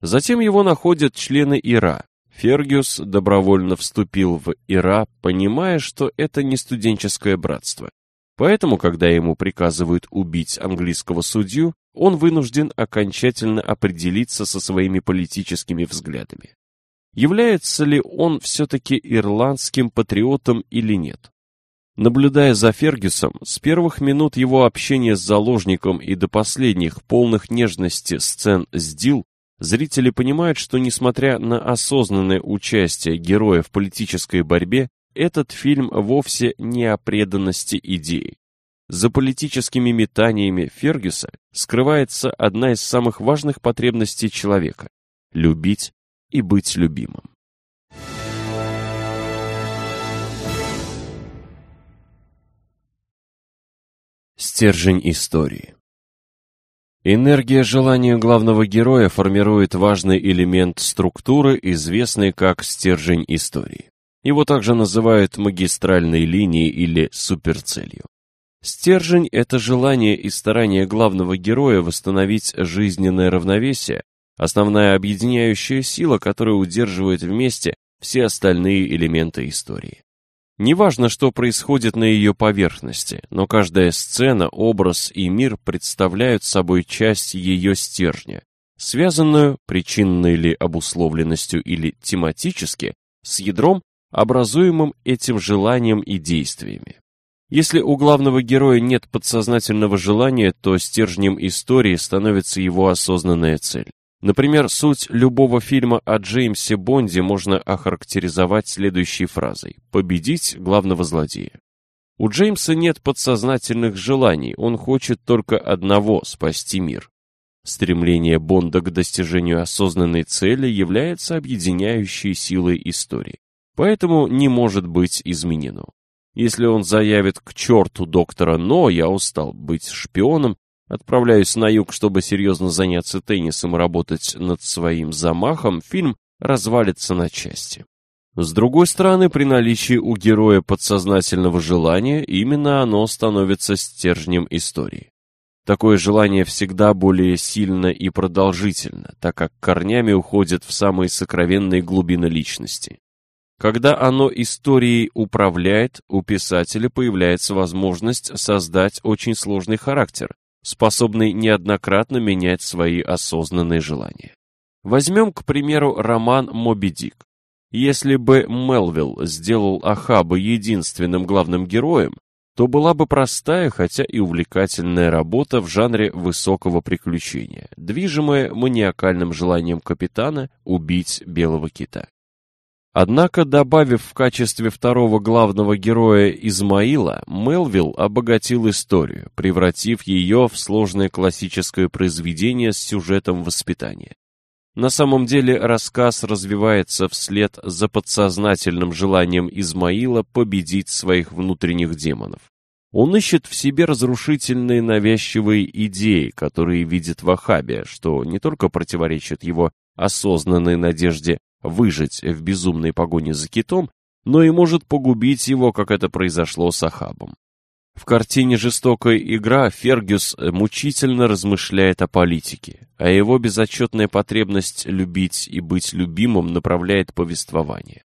Затем его находят члены Ира. Фергюс добровольно вступил в Ира, понимая, что это не студенческое братство. Поэтому, когда ему приказывают убить английского судью, он вынужден окончательно определиться со своими политическими взглядами является ли он все-таки ирландским патриотом или нет. Наблюдая за Фергюсом, с первых минут его общения с заложником и до последних полных нежности сцен с Дил, зрители понимают, что несмотря на осознанное участие героя в политической борьбе, этот фильм вовсе не о преданности идеи. За политическими метаниями Фергюса скрывается одна из самых важных потребностей человека – любить и быть любимым. Стержень истории Энергия желания главного героя формирует важный элемент структуры, известный как стержень истории. Его также называют магистральной линией или суперцелью. Стержень – это желание и старание главного героя восстановить жизненное равновесие, основная объединяющая сила, которая удерживает вместе все остальные элементы истории. Неважно, что происходит на ее поверхности, но каждая сцена, образ и мир представляют собой часть ее стержня, связанную, причинной ли обусловленностью или тематически, с ядром, образуемым этим желанием и действиями. Если у главного героя нет подсознательного желания, то стержнем истории становится его осознанная цель. Например, суть любого фильма о Джеймсе Бонде можно охарактеризовать следующей фразой «победить главного злодея». У Джеймса нет подсознательных желаний, он хочет только одного – спасти мир. Стремление Бонда к достижению осознанной цели является объединяющей силой истории, поэтому не может быть изменено. Если он заявит к черту доктора «но», я устал быть шпионом, Отправляюсь на юг, чтобы серьезно заняться теннисом и работать над своим замахом, фильм развалится на части. С другой стороны, при наличии у героя подсознательного желания, именно оно становится стержнем истории. Такое желание всегда более сильно и продолжительно, так как корнями уходит в самые сокровенные глубины личности. Когда оно историей управляет, у писателя появляется возможность создать очень сложный характер, способный неоднократно менять свои осознанные желания. Возьмем, к примеру, роман «Моби Дик». Если бы Мелвилл сделал Ахаба единственным главным героем, то была бы простая, хотя и увлекательная работа в жанре высокого приключения, движимая маниакальным желанием капитана убить белого кита. Однако, добавив в качестве второго главного героя Измаила, Мелвилл обогатил историю, превратив ее в сложное классическое произведение с сюжетом воспитания. На самом деле рассказ развивается вслед за подсознательным желанием Измаила победить своих внутренних демонов. Он ищет в себе разрушительные навязчивые идеи, которые видит в Ахабе, что не только противоречит его осознанной надежде выжить в безумной погоне за китом, но и может погубить его, как это произошло с Ахабом. В картине «Жестокая игра» Фергюс мучительно размышляет о политике, а его безотчетная потребность любить и быть любимым направляет повествование.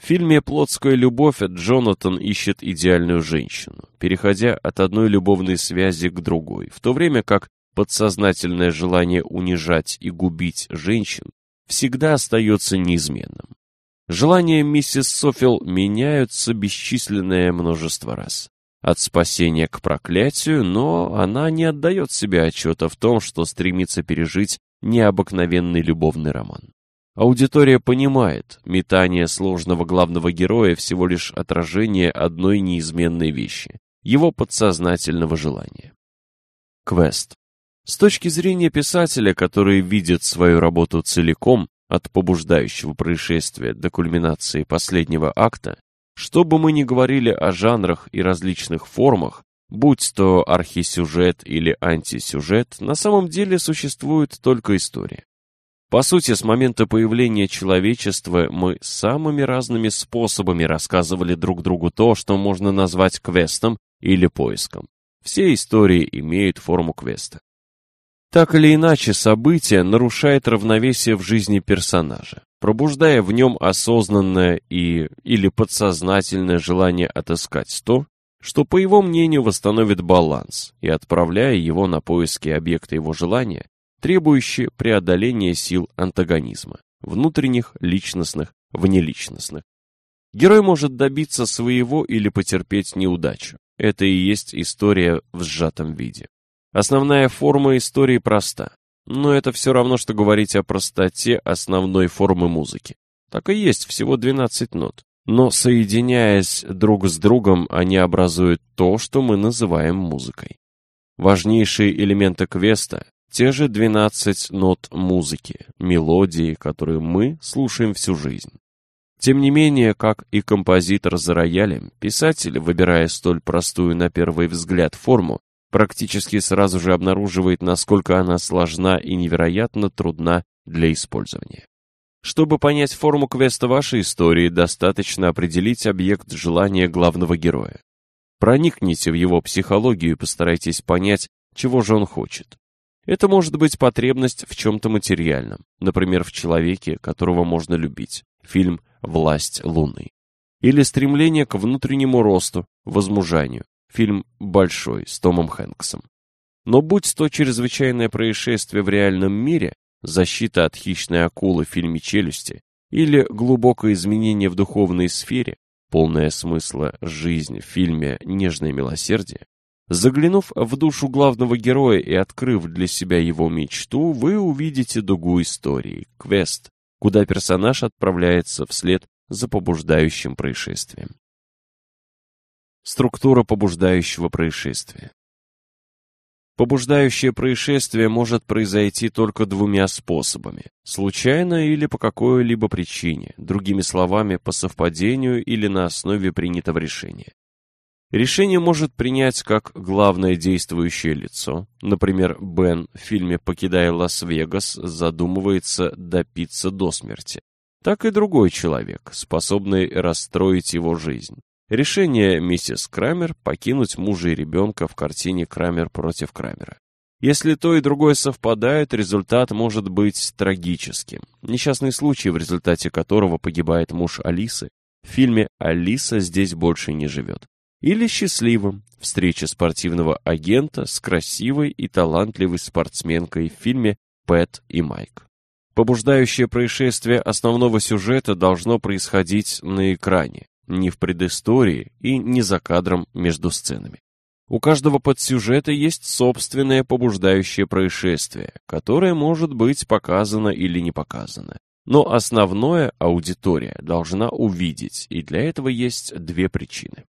В фильме «Плотская любовь» Джонатан ищет идеальную женщину, переходя от одной любовной связи к другой, в то время как подсознательное желание унижать и губить женщин всегда остается неизменным. Желания миссис Софил меняются бесчисленное множество раз. От спасения к проклятию, но она не отдает себе отчета в том, что стремится пережить необыкновенный любовный роман. Аудитория понимает, метание сложного главного героя всего лишь отражение одной неизменной вещи – его подсознательного желания. Квест. С точки зрения писателя, который видит свою работу целиком, от побуждающего происшествия до кульминации последнего акта, что бы мы ни говорили о жанрах и различных формах, будь то архисюжет или антисюжет, на самом деле существует только история. По сути, с момента появления человечества мы самыми разными способами рассказывали друг другу то, что можно назвать квестом или поиском. Все истории имеют форму квеста. Так или иначе, событие нарушает равновесие в жизни персонажа, пробуждая в нем осознанное и или подсознательное желание отыскать то, что, по его мнению, восстановит баланс и отправляя его на поиски объекта его желания, требующие преодоления сил антагонизма, внутренних, личностных, внеличностных. Герой может добиться своего или потерпеть неудачу. Это и есть история в сжатом виде. Основная форма истории проста, но это все равно, что говорить о простоте основной формы музыки. Так и есть, всего 12 нот. Но соединяясь друг с другом, они образуют то, что мы называем музыкой. Важнейшие элементы квеста – те же 12 нот музыки, мелодии, которые мы слушаем всю жизнь. Тем не менее, как и композитор за роялем, писатель, выбирая столь простую на первый взгляд форму, практически сразу же обнаруживает, насколько она сложна и невероятно трудна для использования. Чтобы понять форму квеста вашей истории, достаточно определить объект желания главного героя. Проникните в его психологию и постарайтесь понять, чего же он хочет. Это может быть потребность в чем-то материальном, например, в человеке, которого можно любить, фильм «Власть Луны». Или стремление к внутреннему росту, возмужанию, фильм «Большой» с Томом Хэнксом. Но будь то чрезвычайное происшествие в реальном мире, защита от хищной акулы в фильме «Челюсти» или глубокое изменение в духовной сфере, полная смысла жизнь в фильме «Нежное милосердие», заглянув в душу главного героя и открыв для себя его мечту, вы увидите дугу истории, квест, куда персонаж отправляется вслед за побуждающим происшествием. Структура побуждающего происшествия. Побуждающее происшествие может произойти только двумя способами – случайно или по какой-либо причине, другими словами, по совпадению или на основе принятого решения. Решение может принять как главное действующее лицо, например, Бен в фильме «Покидая Лас-Вегас» задумывается допиться до смерти, так и другой человек, способный расстроить его жизнь. Решение миссис Крамер покинуть мужа и ребенка в картине «Крамер против Крамера». Если то и другое совпадает, результат может быть трагическим. Несчастный случай, в результате которого погибает муж Алисы, в фильме «Алиса здесь больше не живет». Или счастливым, встреча спортивного агента с красивой и талантливой спортсменкой в фильме «Пэт и Майк». Побуждающее происшествие основного сюжета должно происходить на экране, не в предыстории и не за кадром между сценами. У каждого подсюжета есть собственное побуждающее происшествие, которое может быть показано или не показано. Но основное аудитория должна увидеть, и для этого есть две причины.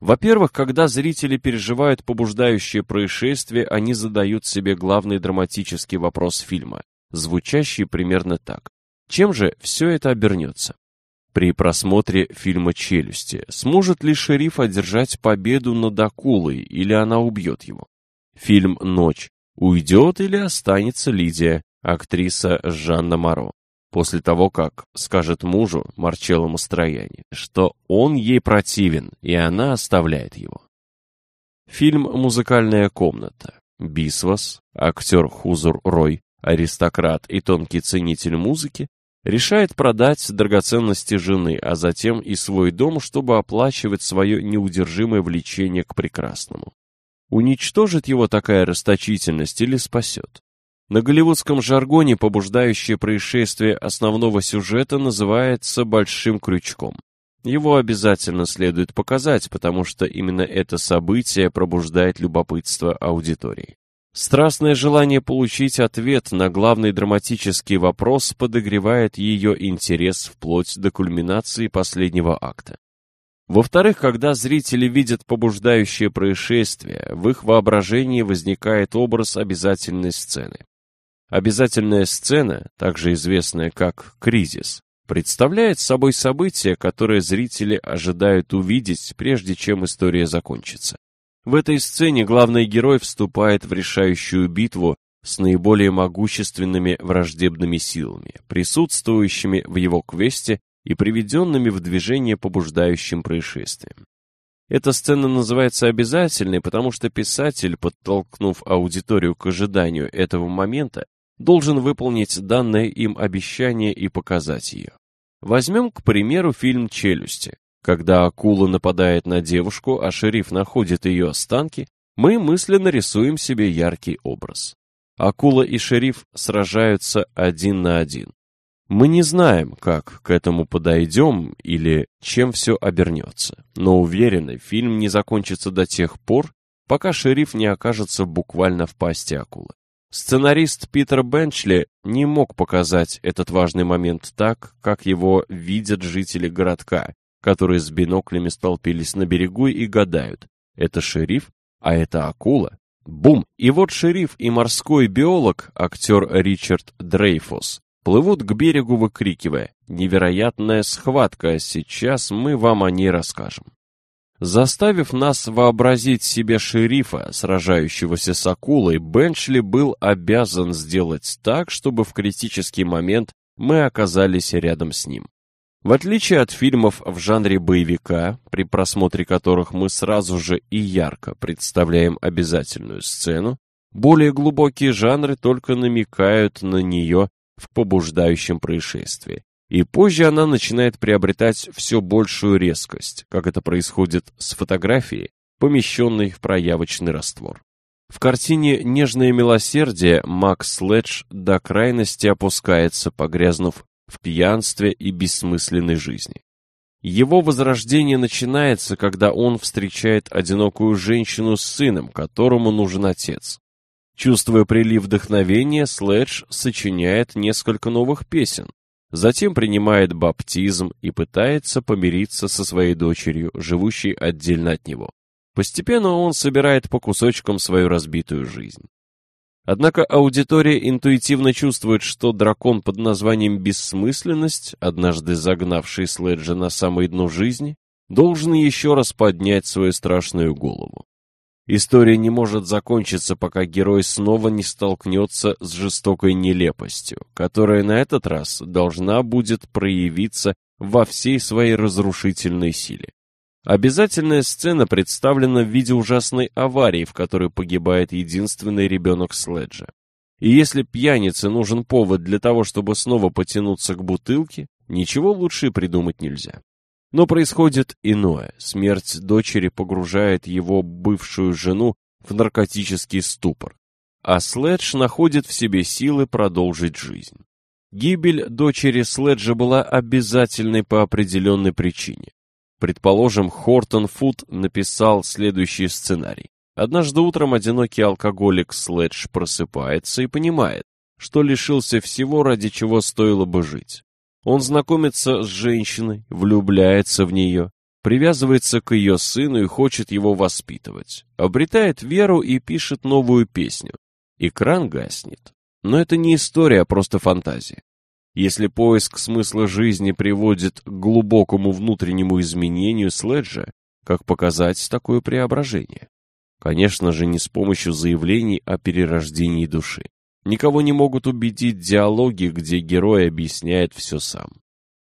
Во-первых, когда зрители переживают побуждающее происшествие, они задают себе главный драматический вопрос фильма, звучащий примерно так. Чем же все это обернется? При просмотре фильма «Челюсти» сможет ли шериф одержать победу над акулой или она убьет его? Фильм «Ночь» уйдет или останется Лидия, актриса Жанна Моро, после того, как скажет мужу, Марчелло Мастрояне, что он ей противен, и она оставляет его. Фильм «Музыкальная комната». Бисвас, актер Хузур Рой, аристократ и тонкий ценитель музыки, решает продать драгоценности жены, а затем и свой дом, чтобы оплачивать свое неудержимое влечение к прекрасному. Уничтожит его такая расточительность или спасет? На голливудском жаргоне побуждающее происшествие основного сюжета называется «большим крючком». Его обязательно следует показать, потому что именно это событие пробуждает любопытство аудитории. Страстное желание получить ответ на главный драматический вопрос подогревает ее интерес вплоть до кульминации последнего акта. Во-вторых, когда зрители видят побуждающее происшествие, в их воображении возникает образ обязательной сцены. Обязательная сцена, также известная как кризис, представляет собой событие, которое зрители ожидают увидеть, прежде чем история закончится. В этой сцене главный герой вступает в решающую битву с наиболее могущественными враждебными силами, присутствующими в его квесте и приведенными в движение побуждающим происшествием. Эта сцена называется обязательной, потому что писатель, подтолкнув аудиторию к ожиданию этого момента, должен выполнить данное им обещание и показать ее. Возьмем, к примеру, фильм «Челюсти». Когда акула нападает на девушку, а шериф находит ее останки, мы мысленно рисуем себе яркий образ. Акула и шериф сражаются один на один. Мы не знаем, как к этому подойдем или чем все обернется, но уверены, фильм не закончится до тех пор, пока шериф не окажется буквально в пасти акулы. Сценарист Питер Бенчли не мог показать этот важный момент так, как его видят жители городка, которые с биноклями столпились на берегу и гадают, это шериф, а это акула. Бум! И вот шериф и морской биолог, актер Ричард Дрейфус, плывут к берегу, выкрикивая «Невероятная схватка, сейчас мы вам о ней расскажем». Заставив нас вообразить себе шерифа, сражающегося с акулой, Бенчли был обязан сделать так, чтобы в критический момент мы оказались рядом с ним. В отличие от фильмов в жанре боевика, при просмотре которых мы сразу же и ярко представляем обязательную сцену, более глубокие жанры только намекают на нее в побуждающем происшествии. И позже она начинает приобретать все большую резкость, как это происходит с фотографией, помещенной в проявочный раствор. В картине «Нежное милосердие» Макс Следж до крайности опускается, погрязнув в пьянстве и бессмысленной жизни. Его возрождение начинается, когда он встречает одинокую женщину с сыном, которому нужен отец. Чувствуя прилив вдохновения, Следж сочиняет несколько новых песен, затем принимает баптизм и пытается помириться со своей дочерью, живущей отдельно от него. Постепенно он собирает по кусочкам свою разбитую жизнь. Однако аудитория интуитивно чувствует, что дракон под названием «бессмысленность», однажды загнавший Следжа на самое дно жизни, должен еще раз поднять свою страшную голову. История не может закончиться, пока герой снова не столкнется с жестокой нелепостью, которая на этот раз должна будет проявиться во всей своей разрушительной силе. Обязательная сцена представлена в виде ужасной аварии, в которой погибает единственный ребенок Следжа. И если пьянице нужен повод для того, чтобы снова потянуться к бутылке, ничего лучше придумать нельзя. Но происходит иное. Смерть дочери погружает его бывшую жену в наркотический ступор. А Следж находит в себе силы продолжить жизнь. Гибель дочери Следжа была обязательной по определенной причине. Предположим, Хортон Фуд написал следующий сценарий. Однажды утром одинокий алкоголик Следж просыпается и понимает, что лишился всего, ради чего стоило бы жить. Он знакомится с женщиной, влюбляется в нее, привязывается к ее сыну и хочет его воспитывать, обретает веру и пишет новую песню. Экран гаснет. Но это не история, а просто фантазия. Если поиск смысла жизни приводит к глубокому внутреннему изменению Следжа, как показать такое преображение? Конечно же, не с помощью заявлений о перерождении души. Никого не могут убедить диалоги, где герой объясняет все сам.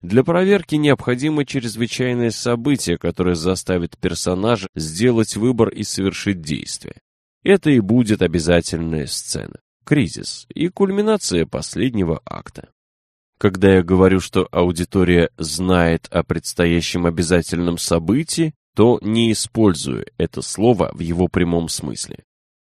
Для проверки необходимо чрезвычайное событие, которое заставит персонажа сделать выбор и совершить действие. Это и будет обязательная сцена, кризис и кульминация последнего акта. Когда я говорю, что аудитория знает о предстоящем обязательном событии, то не использую это слово в его прямом смысле.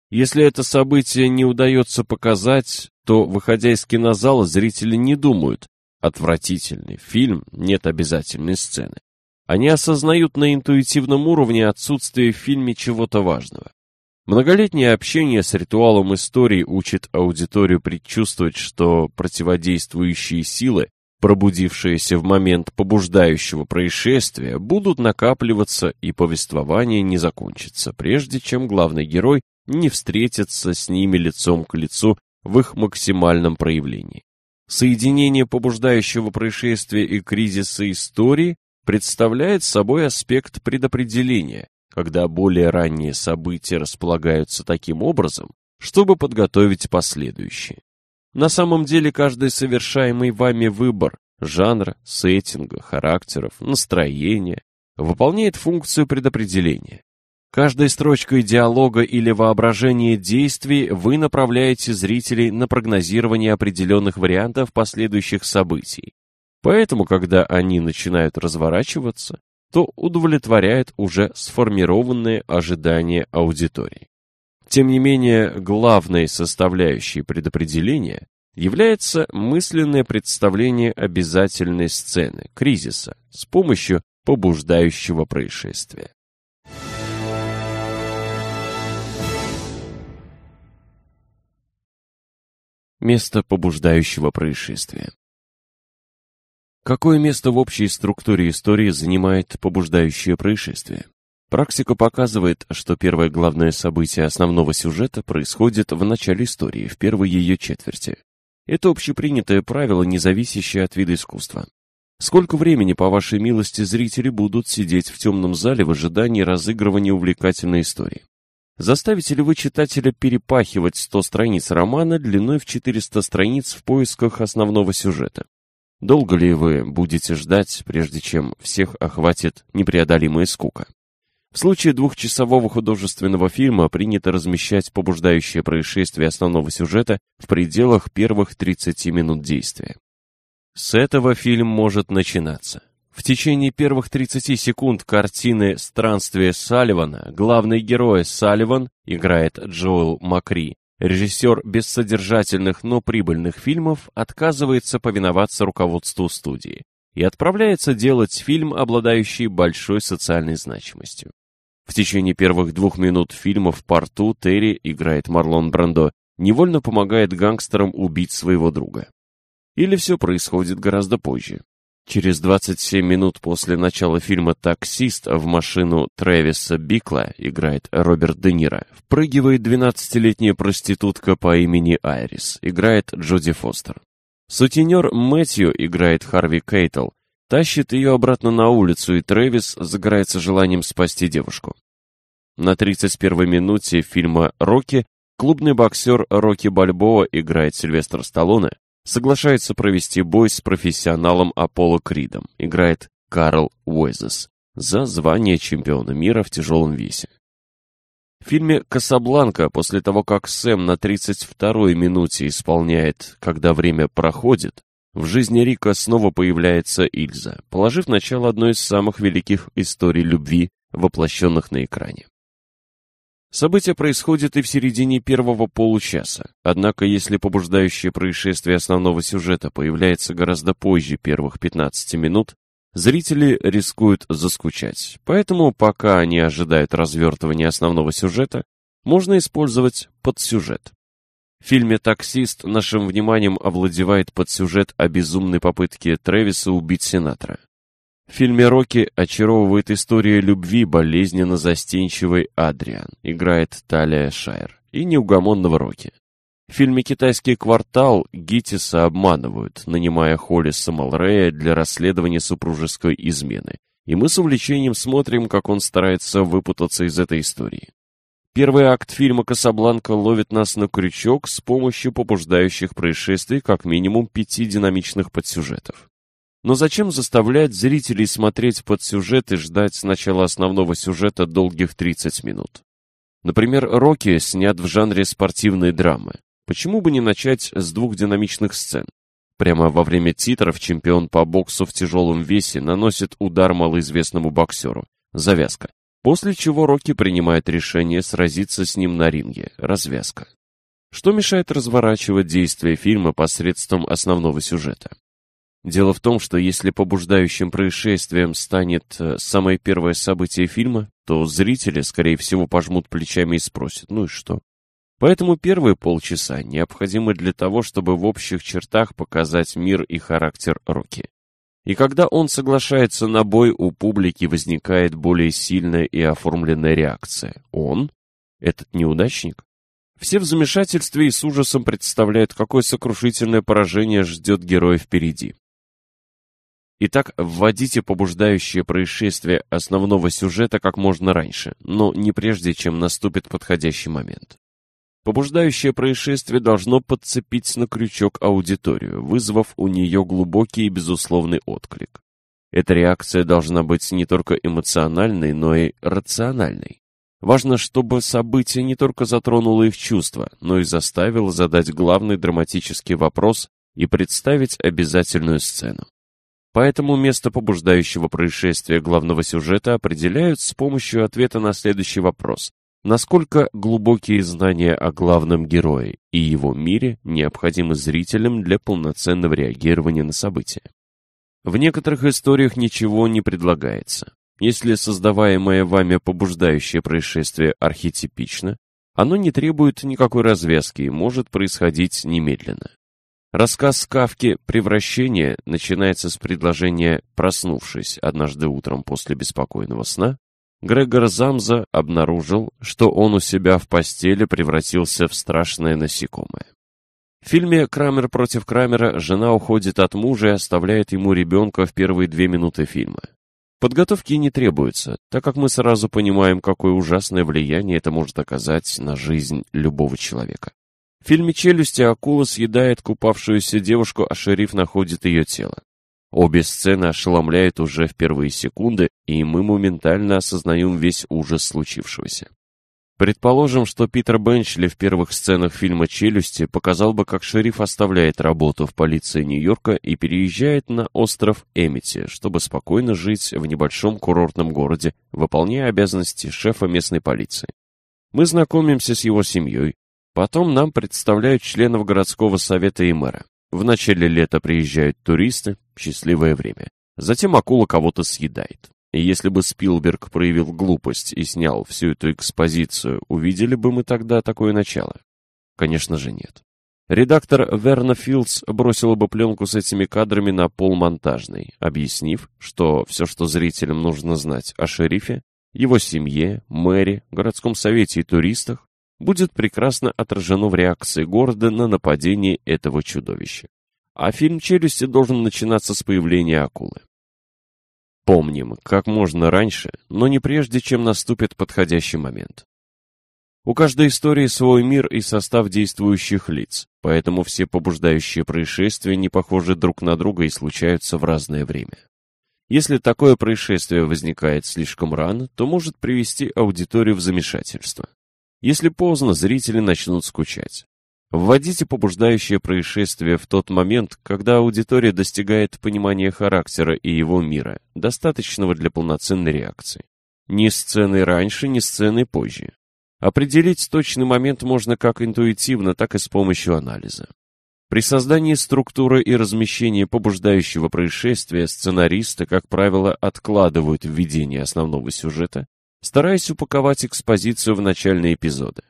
Если это событие не удается показать, то, выходя из кинозала, зрители не думают «отвратительный фильм, нет обязательной сцены». Они осознают на интуитивном уровне отсутствие в фильме чего-то важного. Многолетнее общение с ритуалом истории учит аудиторию предчувствовать, что противодействующие силы, пробудившиеся в момент побуждающего происшествия, будут накапливаться и повествование не закончится, прежде чем главный герой не встретится с ними лицом к лицу в их максимальном проявлении. Соединение побуждающего происшествия и кризиса истории представляет собой аспект предопределения, когда более ранние события располагаются таким образом, чтобы подготовить последующие. На самом деле каждый совершаемый вами выбор жанра, сеттинга, характеров, настроения выполняет функцию предопределения. Каждой строчкой диалога или воображения действий вы направляете зрителей на прогнозирование определенных вариантов последующих событий. Поэтому, когда они начинают разворачиваться, то удовлетворяет уже сформированные ожидания аудитории. Тем не менее, главной составляющей предопределения является мысленное представление обязательной сцены, кризиса, с помощью побуждающего происшествия. Место побуждающего происшествия Какое место в общей структуре истории занимает побуждающее происшествие? Практика показывает, что первое главное событие основного сюжета происходит в начале истории, в первой ее четверти. Это общепринятое правило, не зависящее от вида искусства. Сколько времени, по вашей милости, зрители будут сидеть в темном зале в ожидании разыгрывания увлекательной истории? Заставите ли вы читателя перепахивать 100 страниц романа длиной в 400 страниц в поисках основного сюжета? Долго ли вы будете ждать, прежде чем всех охватит непреодолимая скука? В случае двухчасового художественного фильма принято размещать побуждающее происшествие основного сюжета в пределах первых 30 минут действия. С этого фильм может начинаться. В течение первых 30 секунд картины «Странствие Салливана» главный герой Салливан играет Джоэл Макри, Режиссер бессодержательных, но прибыльных фильмов отказывается повиноваться руководству студии. и отправляется делать фильм, обладающий большой социальной значимостью. В течение первых двух минут фильма в порту Терри играет Марлон Брандо, невольно помогает гангстерам убить своего друга. Или все происходит гораздо позже. Через 27 минут после начала фильма «Таксист» в машину Трэвиса Бикла, играет Роберт Де Ниро, впрыгивает 12-летняя проститутка по имени Айрис, играет Джоди Фостер. Сутенер Мэтью, играет Харви Кейтл, тащит ее обратно на улицу, и Трэвис загорается желанием спасти девушку. На 31-й минуте фильма «Рокки» клубный боксер Рокки Бальбоа играет Сильвестр Сталлоне, соглашается провести бой с профессионалом Аполло Кридом, играет Карл Уэзес, за звание чемпиона мира в тяжелом весе. В фильме «Касабланка» после того, как Сэм на 32-й минуте исполняет «Когда время проходит», в жизни Рика снова появляется Ильза, положив начало одной из самых великих историй любви, воплощенных на экране. Событие происходит и в середине первого получаса, однако если побуждающее происшествие основного сюжета появляется гораздо позже первых 15 минут, зрители рискуют заскучать. Поэтому, пока они ожидают развертывания основного сюжета, можно использовать подсюжет. В фильме «Таксист» нашим вниманием овладевает подсюжет о безумной попытке Трэвиса убить сенатора. В фильме «Рокки» очаровывает история любви болезненно застенчивой Адриан, играет Талия Шайер, и неугомонного Рокки. В фильме «Китайский квартал» Гиттиса обманывают, нанимая Холли Самалрея для расследования супружеской измены, и мы с увлечением смотрим, как он старается выпутаться из этой истории. Первый акт фильма «Касабланка» ловит нас на крючок с помощью побуждающих происшествий как минимум пяти динамичных подсюжетов. Но зачем заставлять зрителей смотреть под сюжет и ждать начала основного сюжета долгих 30 минут? Например, «Рокки» снят в жанре спортивной драмы. Почему бы не начать с двух динамичных сцен? Прямо во время титров чемпион по боксу в тяжелом весе наносит удар малоизвестному боксеру. Завязка. После чего Рокки принимает решение сразиться с ним на ринге. Развязка. Что мешает разворачивать действие фильма посредством основного сюжета? Дело в том, что если побуждающим происшествием станет э, самое первое событие фильма, то зрители, скорее всего, пожмут плечами и спросят, ну и что? Поэтому первые полчаса необходимы для того, чтобы в общих чертах показать мир и характер Рокки. И когда он соглашается на бой, у публики возникает более сильная и оформленная реакция. Он? Этот неудачник? Все в замешательстве и с ужасом представляют, какое сокрушительное поражение ждет героя впереди. Итак, вводите побуждающее происшествие основного сюжета как можно раньше, но не прежде, чем наступит подходящий момент. Побуждающее происшествие должно подцепить на крючок аудиторию, вызвав у нее глубокий и безусловный отклик. Эта реакция должна быть не только эмоциональной, но и рациональной. Важно, чтобы событие не только затронуло их чувства, но и заставило задать главный драматический вопрос и представить обязательную сцену. Поэтому место побуждающего происшествия главного сюжета определяют с помощью ответа на следующий вопрос. Насколько глубокие знания о главном герое и его мире необходимы зрителям для полноценного реагирования на события? В некоторых историях ничего не предлагается. Если создаваемое вами побуждающее происшествие архетипично, оно не требует никакой развязки и может происходить немедленно. Рассказ Кавки «Превращение» начинается с предложения «Проснувшись однажды утром после беспокойного сна», Грегор Замза обнаружил, что он у себя в постели превратился в страшное насекомое. В фильме «Крамер против Крамера» жена уходит от мужа и оставляет ему ребенка в первые две минуты фильма. Подготовки не требуется, так как мы сразу понимаем, какое ужасное влияние это может оказать на жизнь любого человека. В фильме «Челюсти» акула съедает купавшуюся девушку, а шериф находит ее тело. Обе сцены ошеломляют уже в первые секунды, и мы моментально осознаем весь ужас случившегося. Предположим, что Питер Бенчли в первых сценах фильма «Челюсти» показал бы, как шериф оставляет работу в полиции Нью-Йорка и переезжает на остров Эмити, чтобы спокойно жить в небольшом курортном городе, выполняя обязанности шефа местной полиции. Мы знакомимся с его семьей, Потом нам представляют членов городского совета и мэра. В начале лета приезжают туристы, счастливое время. Затем акула кого-то съедает. И если бы Спилберг проявил глупость и снял всю эту экспозицию, увидели бы мы тогда такое начало? Конечно же нет. Редактор Верна Филдс бросила бы пленку с этими кадрами на пол монтажный, объяснив, что все, что зрителям нужно знать о шерифе, его семье, мэре, городском совете и туристах, будет прекрасно отражено в реакции города на нападение этого чудовища. А фильм «Челюсти» должен начинаться с появления акулы. Помним, как можно раньше, но не прежде, чем наступит подходящий момент. У каждой истории свой мир и состав действующих лиц, поэтому все побуждающие происшествия не похожи друг на друга и случаются в разное время. Если такое происшествие возникает слишком рано, то может привести аудиторию в замешательство. Если поздно, зрители начнут скучать. Вводите побуждающее происшествие в тот момент, когда аудитория достигает понимания характера и его мира, достаточного для полноценной реакции. Ни сцены раньше, ни сцены позже. Определить точный момент можно как интуитивно, так и с помощью анализа. При создании структуры и размещении побуждающего происшествия сценаристы, как правило, откладывают введение основного сюжета, стараясь упаковать экспозицию в начальные эпизоды.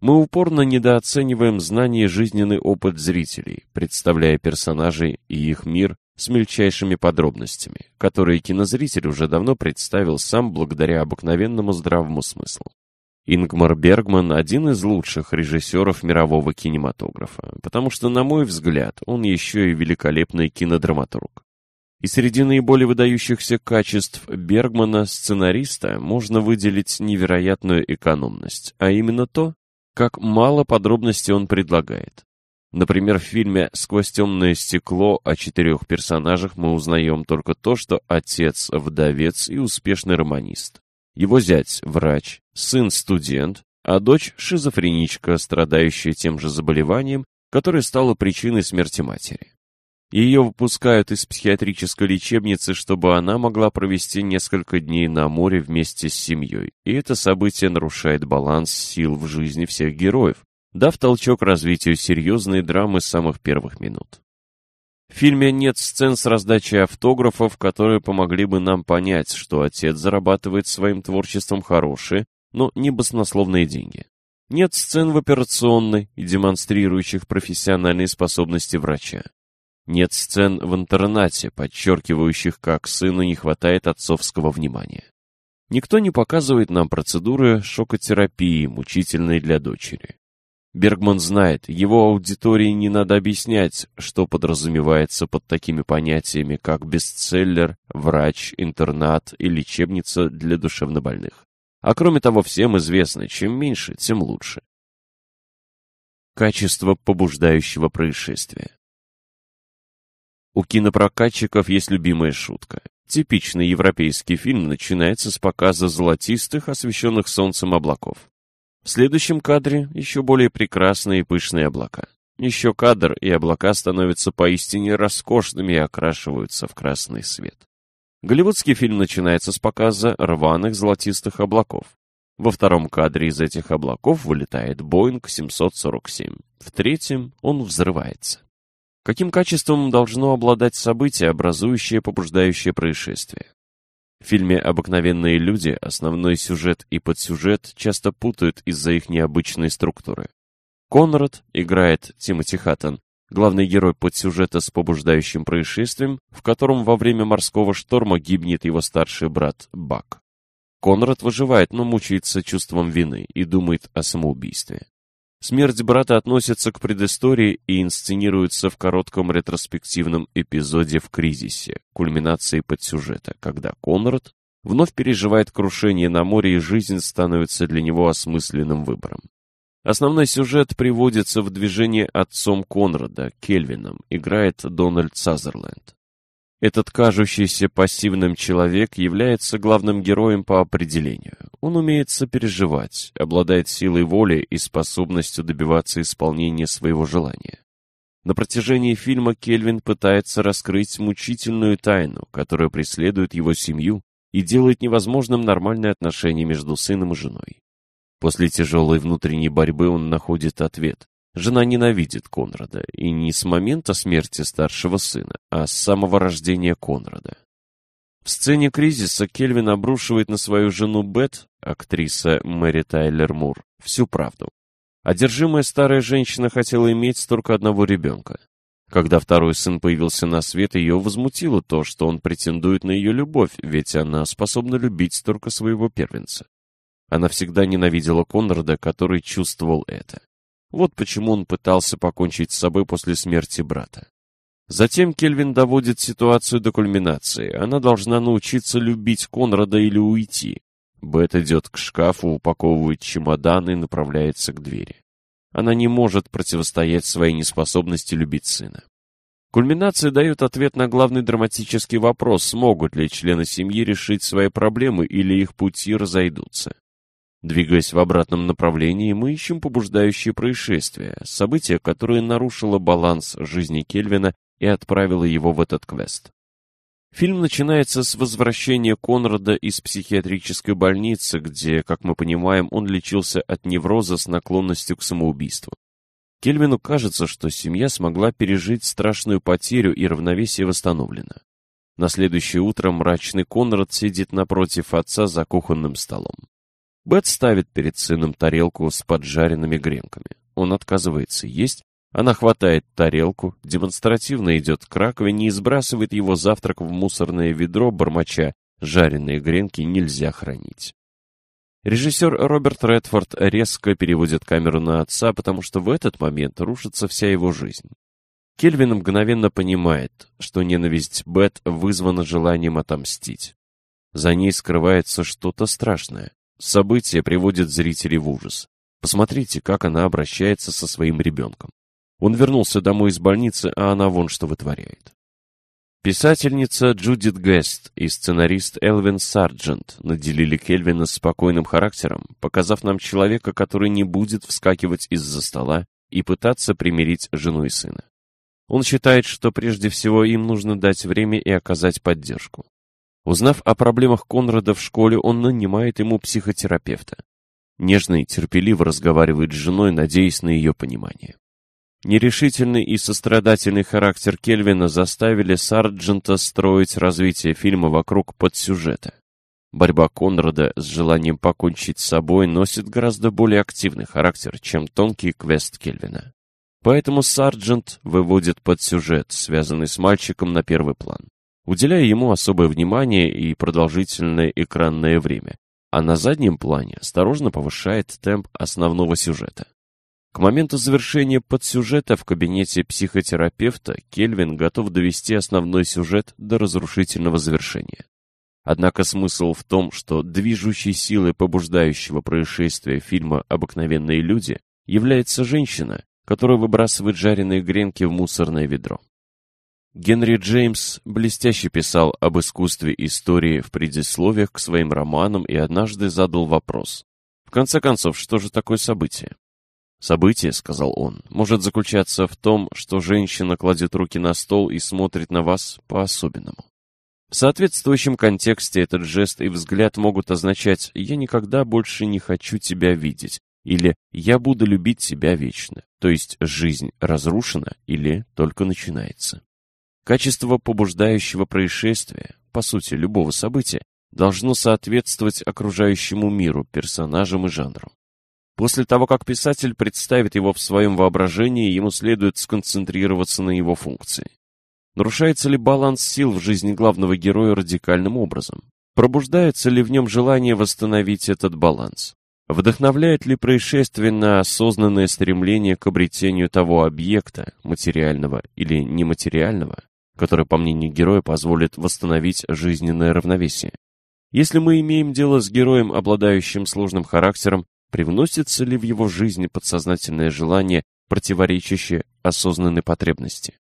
Мы упорно недооцениваем знания и жизненный опыт зрителей, представляя персонажей и их мир с мельчайшими подробностями, которые кинозритель уже давно представил сам благодаря обыкновенному здравому смыслу. Ингмар Бергман – один из лучших режиссеров мирового кинематографа, потому что, на мой взгляд, он еще и великолепный кинодраматург. И среди наиболее выдающихся качеств Бергмана, сценариста, можно выделить невероятную экономность, а именно то, как мало подробностей он предлагает. Например, в фильме «Сквозь темное стекло» о четырех персонажах мы узнаем только то, что отец – вдовец и успешный романист. Его зять – врач, сын – студент, а дочь – шизофреничка, страдающая тем же заболеванием, которое стало причиной смерти матери. Ее выпускают из психиатрической лечебницы, чтобы она могла провести несколько дней на море вместе с семьей, и это событие нарушает баланс сил в жизни всех героев, дав толчок развитию серьезной драмы с самых первых минут. В фильме нет сцен с раздачей автографов, которые помогли бы нам понять, что отец зарабатывает своим творчеством хорошие, но не баснословные деньги. Нет сцен в операционной, демонстрирующих профессиональные способности врача. Нет сцен в интернате, подчеркивающих, как сыну не хватает отцовского внимания. Никто не показывает нам процедуры шокотерапии, мучительной для дочери. Бергман знает, его аудитории не надо объяснять, что подразумевается под такими понятиями, как бестселлер, врач, интернат и лечебница для душевнобольных. А кроме того, всем известно, чем меньше, тем лучше. Качество побуждающего происшествия. У кинопрокатчиков есть любимая шутка. Типичный европейский фильм начинается с показа золотистых, освещенных солнцем облаков. В следующем кадре еще более прекрасные и пышные облака. Еще кадр, и облака становятся поистине роскошными и окрашиваются в красный свет. Голливудский фильм начинается с показа рваных золотистых облаков. Во втором кадре из этих облаков вылетает Боинг 747. В третьем он взрывается. Каким качеством должно обладать событие, образующее побуждающее происшествие? В фильме «Обыкновенные люди» основной сюжет и подсюжет часто путают из-за их необычной структуры. Конрад играет Тимоти Хаттон, главный герой подсюжета с побуждающим происшествием, в котором во время морского шторма гибнет его старший брат Бак. Конрад выживает, но мучается чувством вины и думает о самоубийстве. Смерть брата относится к предыстории и инсценируется в коротком ретроспективном эпизоде в кризисе, кульминации подсюжета, когда Конрад вновь переживает крушение на море и жизнь становится для него осмысленным выбором. Основной сюжет приводится в движение отцом Конрада, Кельвином, играет Дональд Сазерленд. Этот кажущийся пассивным человек является главным героем по определению. Он умеет сопереживать, обладает силой воли и способностью добиваться исполнения своего желания. На протяжении фильма Кельвин пытается раскрыть мучительную тайну, которая преследует его семью и делает невозможным нормальное отношение между сыном и женой. После тяжелой внутренней борьбы он находит ответ. Жена ненавидит Конрада, и не с момента смерти старшего сына, а с самого рождения Конрада. В сцене кризиса Кельвин обрушивает на свою жену Бет, актриса Мэри Тайлер Мур, всю правду. Одержимая старая женщина хотела иметь только одного ребенка. Когда второй сын появился на свет, ее возмутило то, что он претендует на ее любовь, ведь она способна любить только своего первенца. Она всегда ненавидела Конрада, который чувствовал это. Вот почему он пытался покончить с собой после смерти брата. Затем Кельвин доводит ситуацию до кульминации. Она должна научиться любить Конрада или уйти. Бет идет к шкафу, упаковывает чемодан и направляется к двери. Она не может противостоять своей неспособности любить сына. Кульминация дает ответ на главный драматический вопрос, смогут ли члены семьи решить свои проблемы или их пути разойдутся. Двигаясь в обратном направлении, мы ищем побуждающие происшествия, событие, которое нарушило баланс жизни Кельвина и отправила его в этот квест. Фильм начинается с возвращения Конрада из психиатрической больницы, где, как мы понимаем, он лечился от невроза с наклонностью к самоубийству. Кельвину кажется, что семья смогла пережить страшную потерю и равновесие восстановлено. На следующее утро мрачный Конрад сидит напротив отца за кухонным столом. Бет ставит перед сыном тарелку с поджаренными гренками. Он отказывается есть она хватает тарелку, демонстративно идет к раковине и сбрасывает его завтрак в мусорное ведро, бормоча «жареные гренки нельзя хранить». Режиссер Роберт Редфорд резко переводит камеру на отца, потому что в этот момент рушится вся его жизнь. Кельвин мгновенно понимает, что ненависть Бет вызвана желанием отомстить. За ней скрывается что-то страшное. Событие приводит зрителей в ужас. Посмотрите, как она обращается со своим ребенком. Он вернулся домой из больницы, а она вон что вытворяет. Писательница Джудит Гест и сценарист Элвин Сарджент наделили Кельвина спокойным характером, показав нам человека, который не будет вскакивать из-за стола и пытаться примирить жену и сына. Он считает, что прежде всего им нужно дать время и оказать поддержку. Узнав о проблемах Конрада в школе, он нанимает ему психотерапевта. Нежно и терпеливо разговаривает с женой, надеясь на ее понимание. Нерешительный и сострадательный характер Кельвина заставили Сарджента строить развитие фильма вокруг подсюжета. Борьба Конрада с желанием покончить с собой носит гораздо более активный характер, чем тонкий квест Кельвина. Поэтому Сарджент выводит подсюжет, связанный с мальчиком, на первый план, уделяя ему особое внимание и продолжительное экранное время, а на заднем плане осторожно повышает темп основного сюжета. К моменту завершения подсюжета в кабинете психотерапевта Кельвин готов довести основной сюжет до разрушительного завершения. Однако смысл в том, что движущей силой побуждающего происшествия фильма «Обыкновенные люди» является женщина, которая выбрасывает жареные гренки в мусорное ведро. Генри Джеймс блестяще писал об искусстве истории в предисловиях к своим романам и однажды задал вопрос. В конце концов, что же такое событие? Событие, сказал он, может заключаться в том, что женщина кладет руки на стол и смотрит на вас по-особенному. В соответствующем контексте этот жест и взгляд могут означать «я никогда больше не хочу тебя видеть» или «я буду любить тебя вечно», то есть жизнь разрушена или только начинается. Качество побуждающего происшествия, по сути любого события, должно соответствовать окружающему миру, персонажам и жанру. После того, как писатель представит его в своем воображении, ему следует сконцентрироваться на его функции. Нарушается ли баланс сил в жизни главного героя радикальным образом? Пробуждается ли в нем желание восстановить этот баланс? Вдохновляет ли происшествие на осознанное стремление к обретению того объекта, материального или нематериального, который, по мнению героя, позволит восстановить жизненное равновесие? Если мы имеем дело с героем, обладающим сложным характером, Привносится ли в его жизнь подсознательное желание, противоречащее осознанной потребности?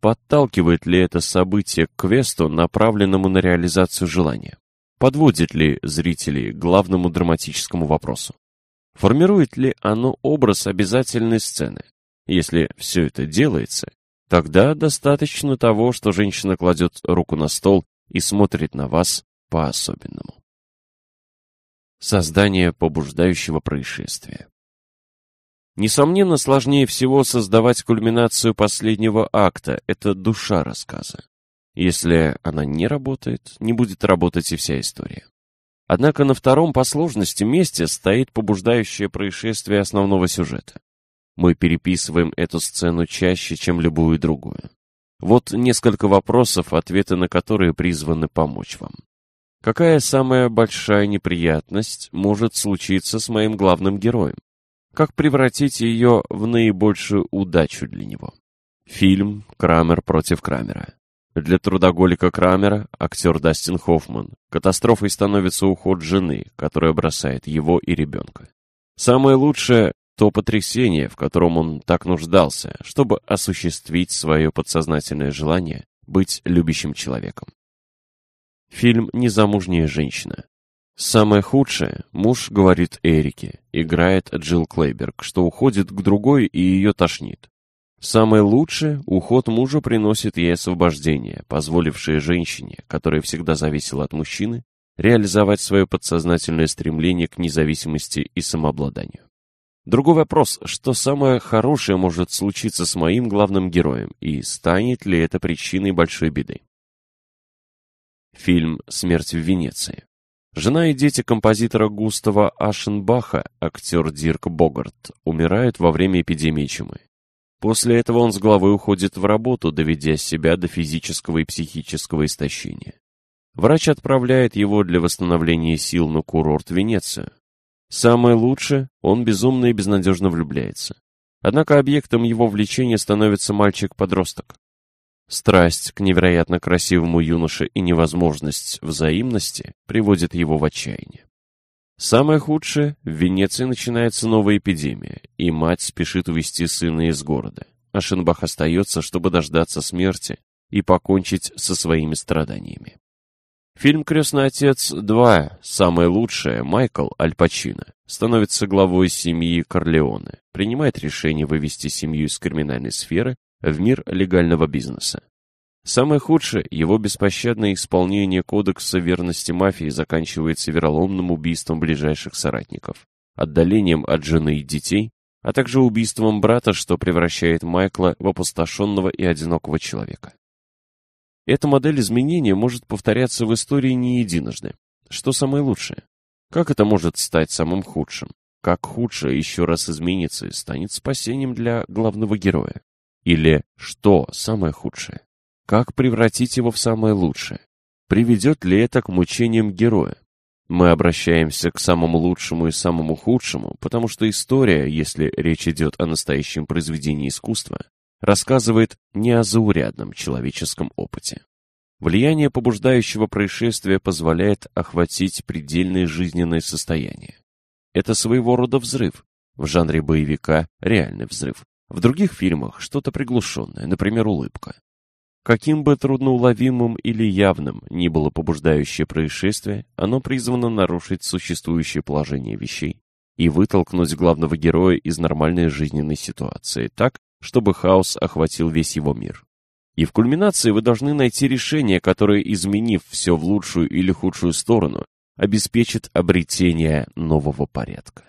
Подталкивает ли это событие к квесту, направленному на реализацию желания? Подводит ли зрителей к главному драматическому вопросу? Формирует ли оно образ обязательной сцены? Если все это делается, тогда достаточно того, что женщина кладет руку на стол и смотрит на вас по-особенному. Создание побуждающего происшествия. Несомненно, сложнее всего создавать кульминацию последнего акта, это душа рассказа. Если она не работает, не будет работать и вся история. Однако на втором по сложности месте стоит побуждающее происшествие основного сюжета. Мы переписываем эту сцену чаще, чем любую другую. Вот несколько вопросов, ответы на которые призваны помочь вам. Какая самая большая неприятность может случиться с моим главным героем? Как превратить ее в наибольшую удачу для него? Фильм «Крамер против Крамера». Для трудоголика Крамера, актер Дастин Хоффман, катастрофой становится уход жены, которая бросает его и ребенка. Самое лучшее – то потрясение, в котором он так нуждался, чтобы осуществить свое подсознательное желание быть любящим человеком. Фильм «Незамужняя женщина». Самое худшее, муж говорит Эрике, играет Джилл Клейберг, что уходит к другой и ее тошнит. Самое лучшее – уход мужа приносит ей освобождение, позволившее женщине, которая всегда зависела от мужчины, реализовать свое подсознательное стремление к независимости и самообладанию. Другой вопрос, что самое хорошее может случиться с моим главным героем, и станет ли это причиной большой беды? Фильм «Смерть в Венеции». Жена и дети композитора Густава Ашенбаха, актер Дирк Богарт, умирают во время эпидемии чумы. После этого он с головой уходит в работу, доведя себя до физического и психического истощения. Врач отправляет его для восстановления сил на курорт Венецию. Самое лучшее, он безумно и безнадежно влюбляется. Однако объектом его влечения становится мальчик-подросток. Страсть к невероятно красивому юноше и невозможность взаимности приводит его в отчаяние. Самое худшее, в Венеции начинается новая эпидемия, и мать спешит увезти сына из города. А Шенбах остается, чтобы дождаться смерти и покончить со своими страданиями. Фильм «Крестный отец 2. Самое лучшее» Майкл Аль Пачино становится главой семьи Корлеоне, принимает решение вывести семью из криминальной сферы в мир легального бизнеса. Самое худшее, его беспощадное исполнение кодекса верности мафии заканчивается вероломным убийством ближайших соратников, отдалением от жены и детей, а также убийством брата, что превращает Майкла в опустошенного и одинокого человека. Эта модель изменения может повторяться в истории не единожды. Что самое лучшее? Как это может стать самым худшим? Как худшее еще раз изменится и станет спасением для главного героя? Или что самое худшее? Как превратить его в самое лучшее? Приведет ли это к мучениям героя? Мы обращаемся к самому лучшему и самому худшему, потому что история, если речь идет о настоящем произведении искусства, рассказывает не о заурядном человеческом опыте. Влияние побуждающего происшествия позволяет охватить предельное жизненное состояние. Это своего рода взрыв, в жанре боевика реальный взрыв. В других фильмах что-то приглушенное, например, улыбка. Каким бы трудноуловимым или явным ни было побуждающее происшествие, оно призвано нарушить существующее положение вещей и вытолкнуть главного героя из нормальной жизненной ситуации так, чтобы хаос охватил весь его мир. И в кульминации вы должны найти решение, которое, изменив все в лучшую или худшую сторону, обеспечит обретение нового порядка.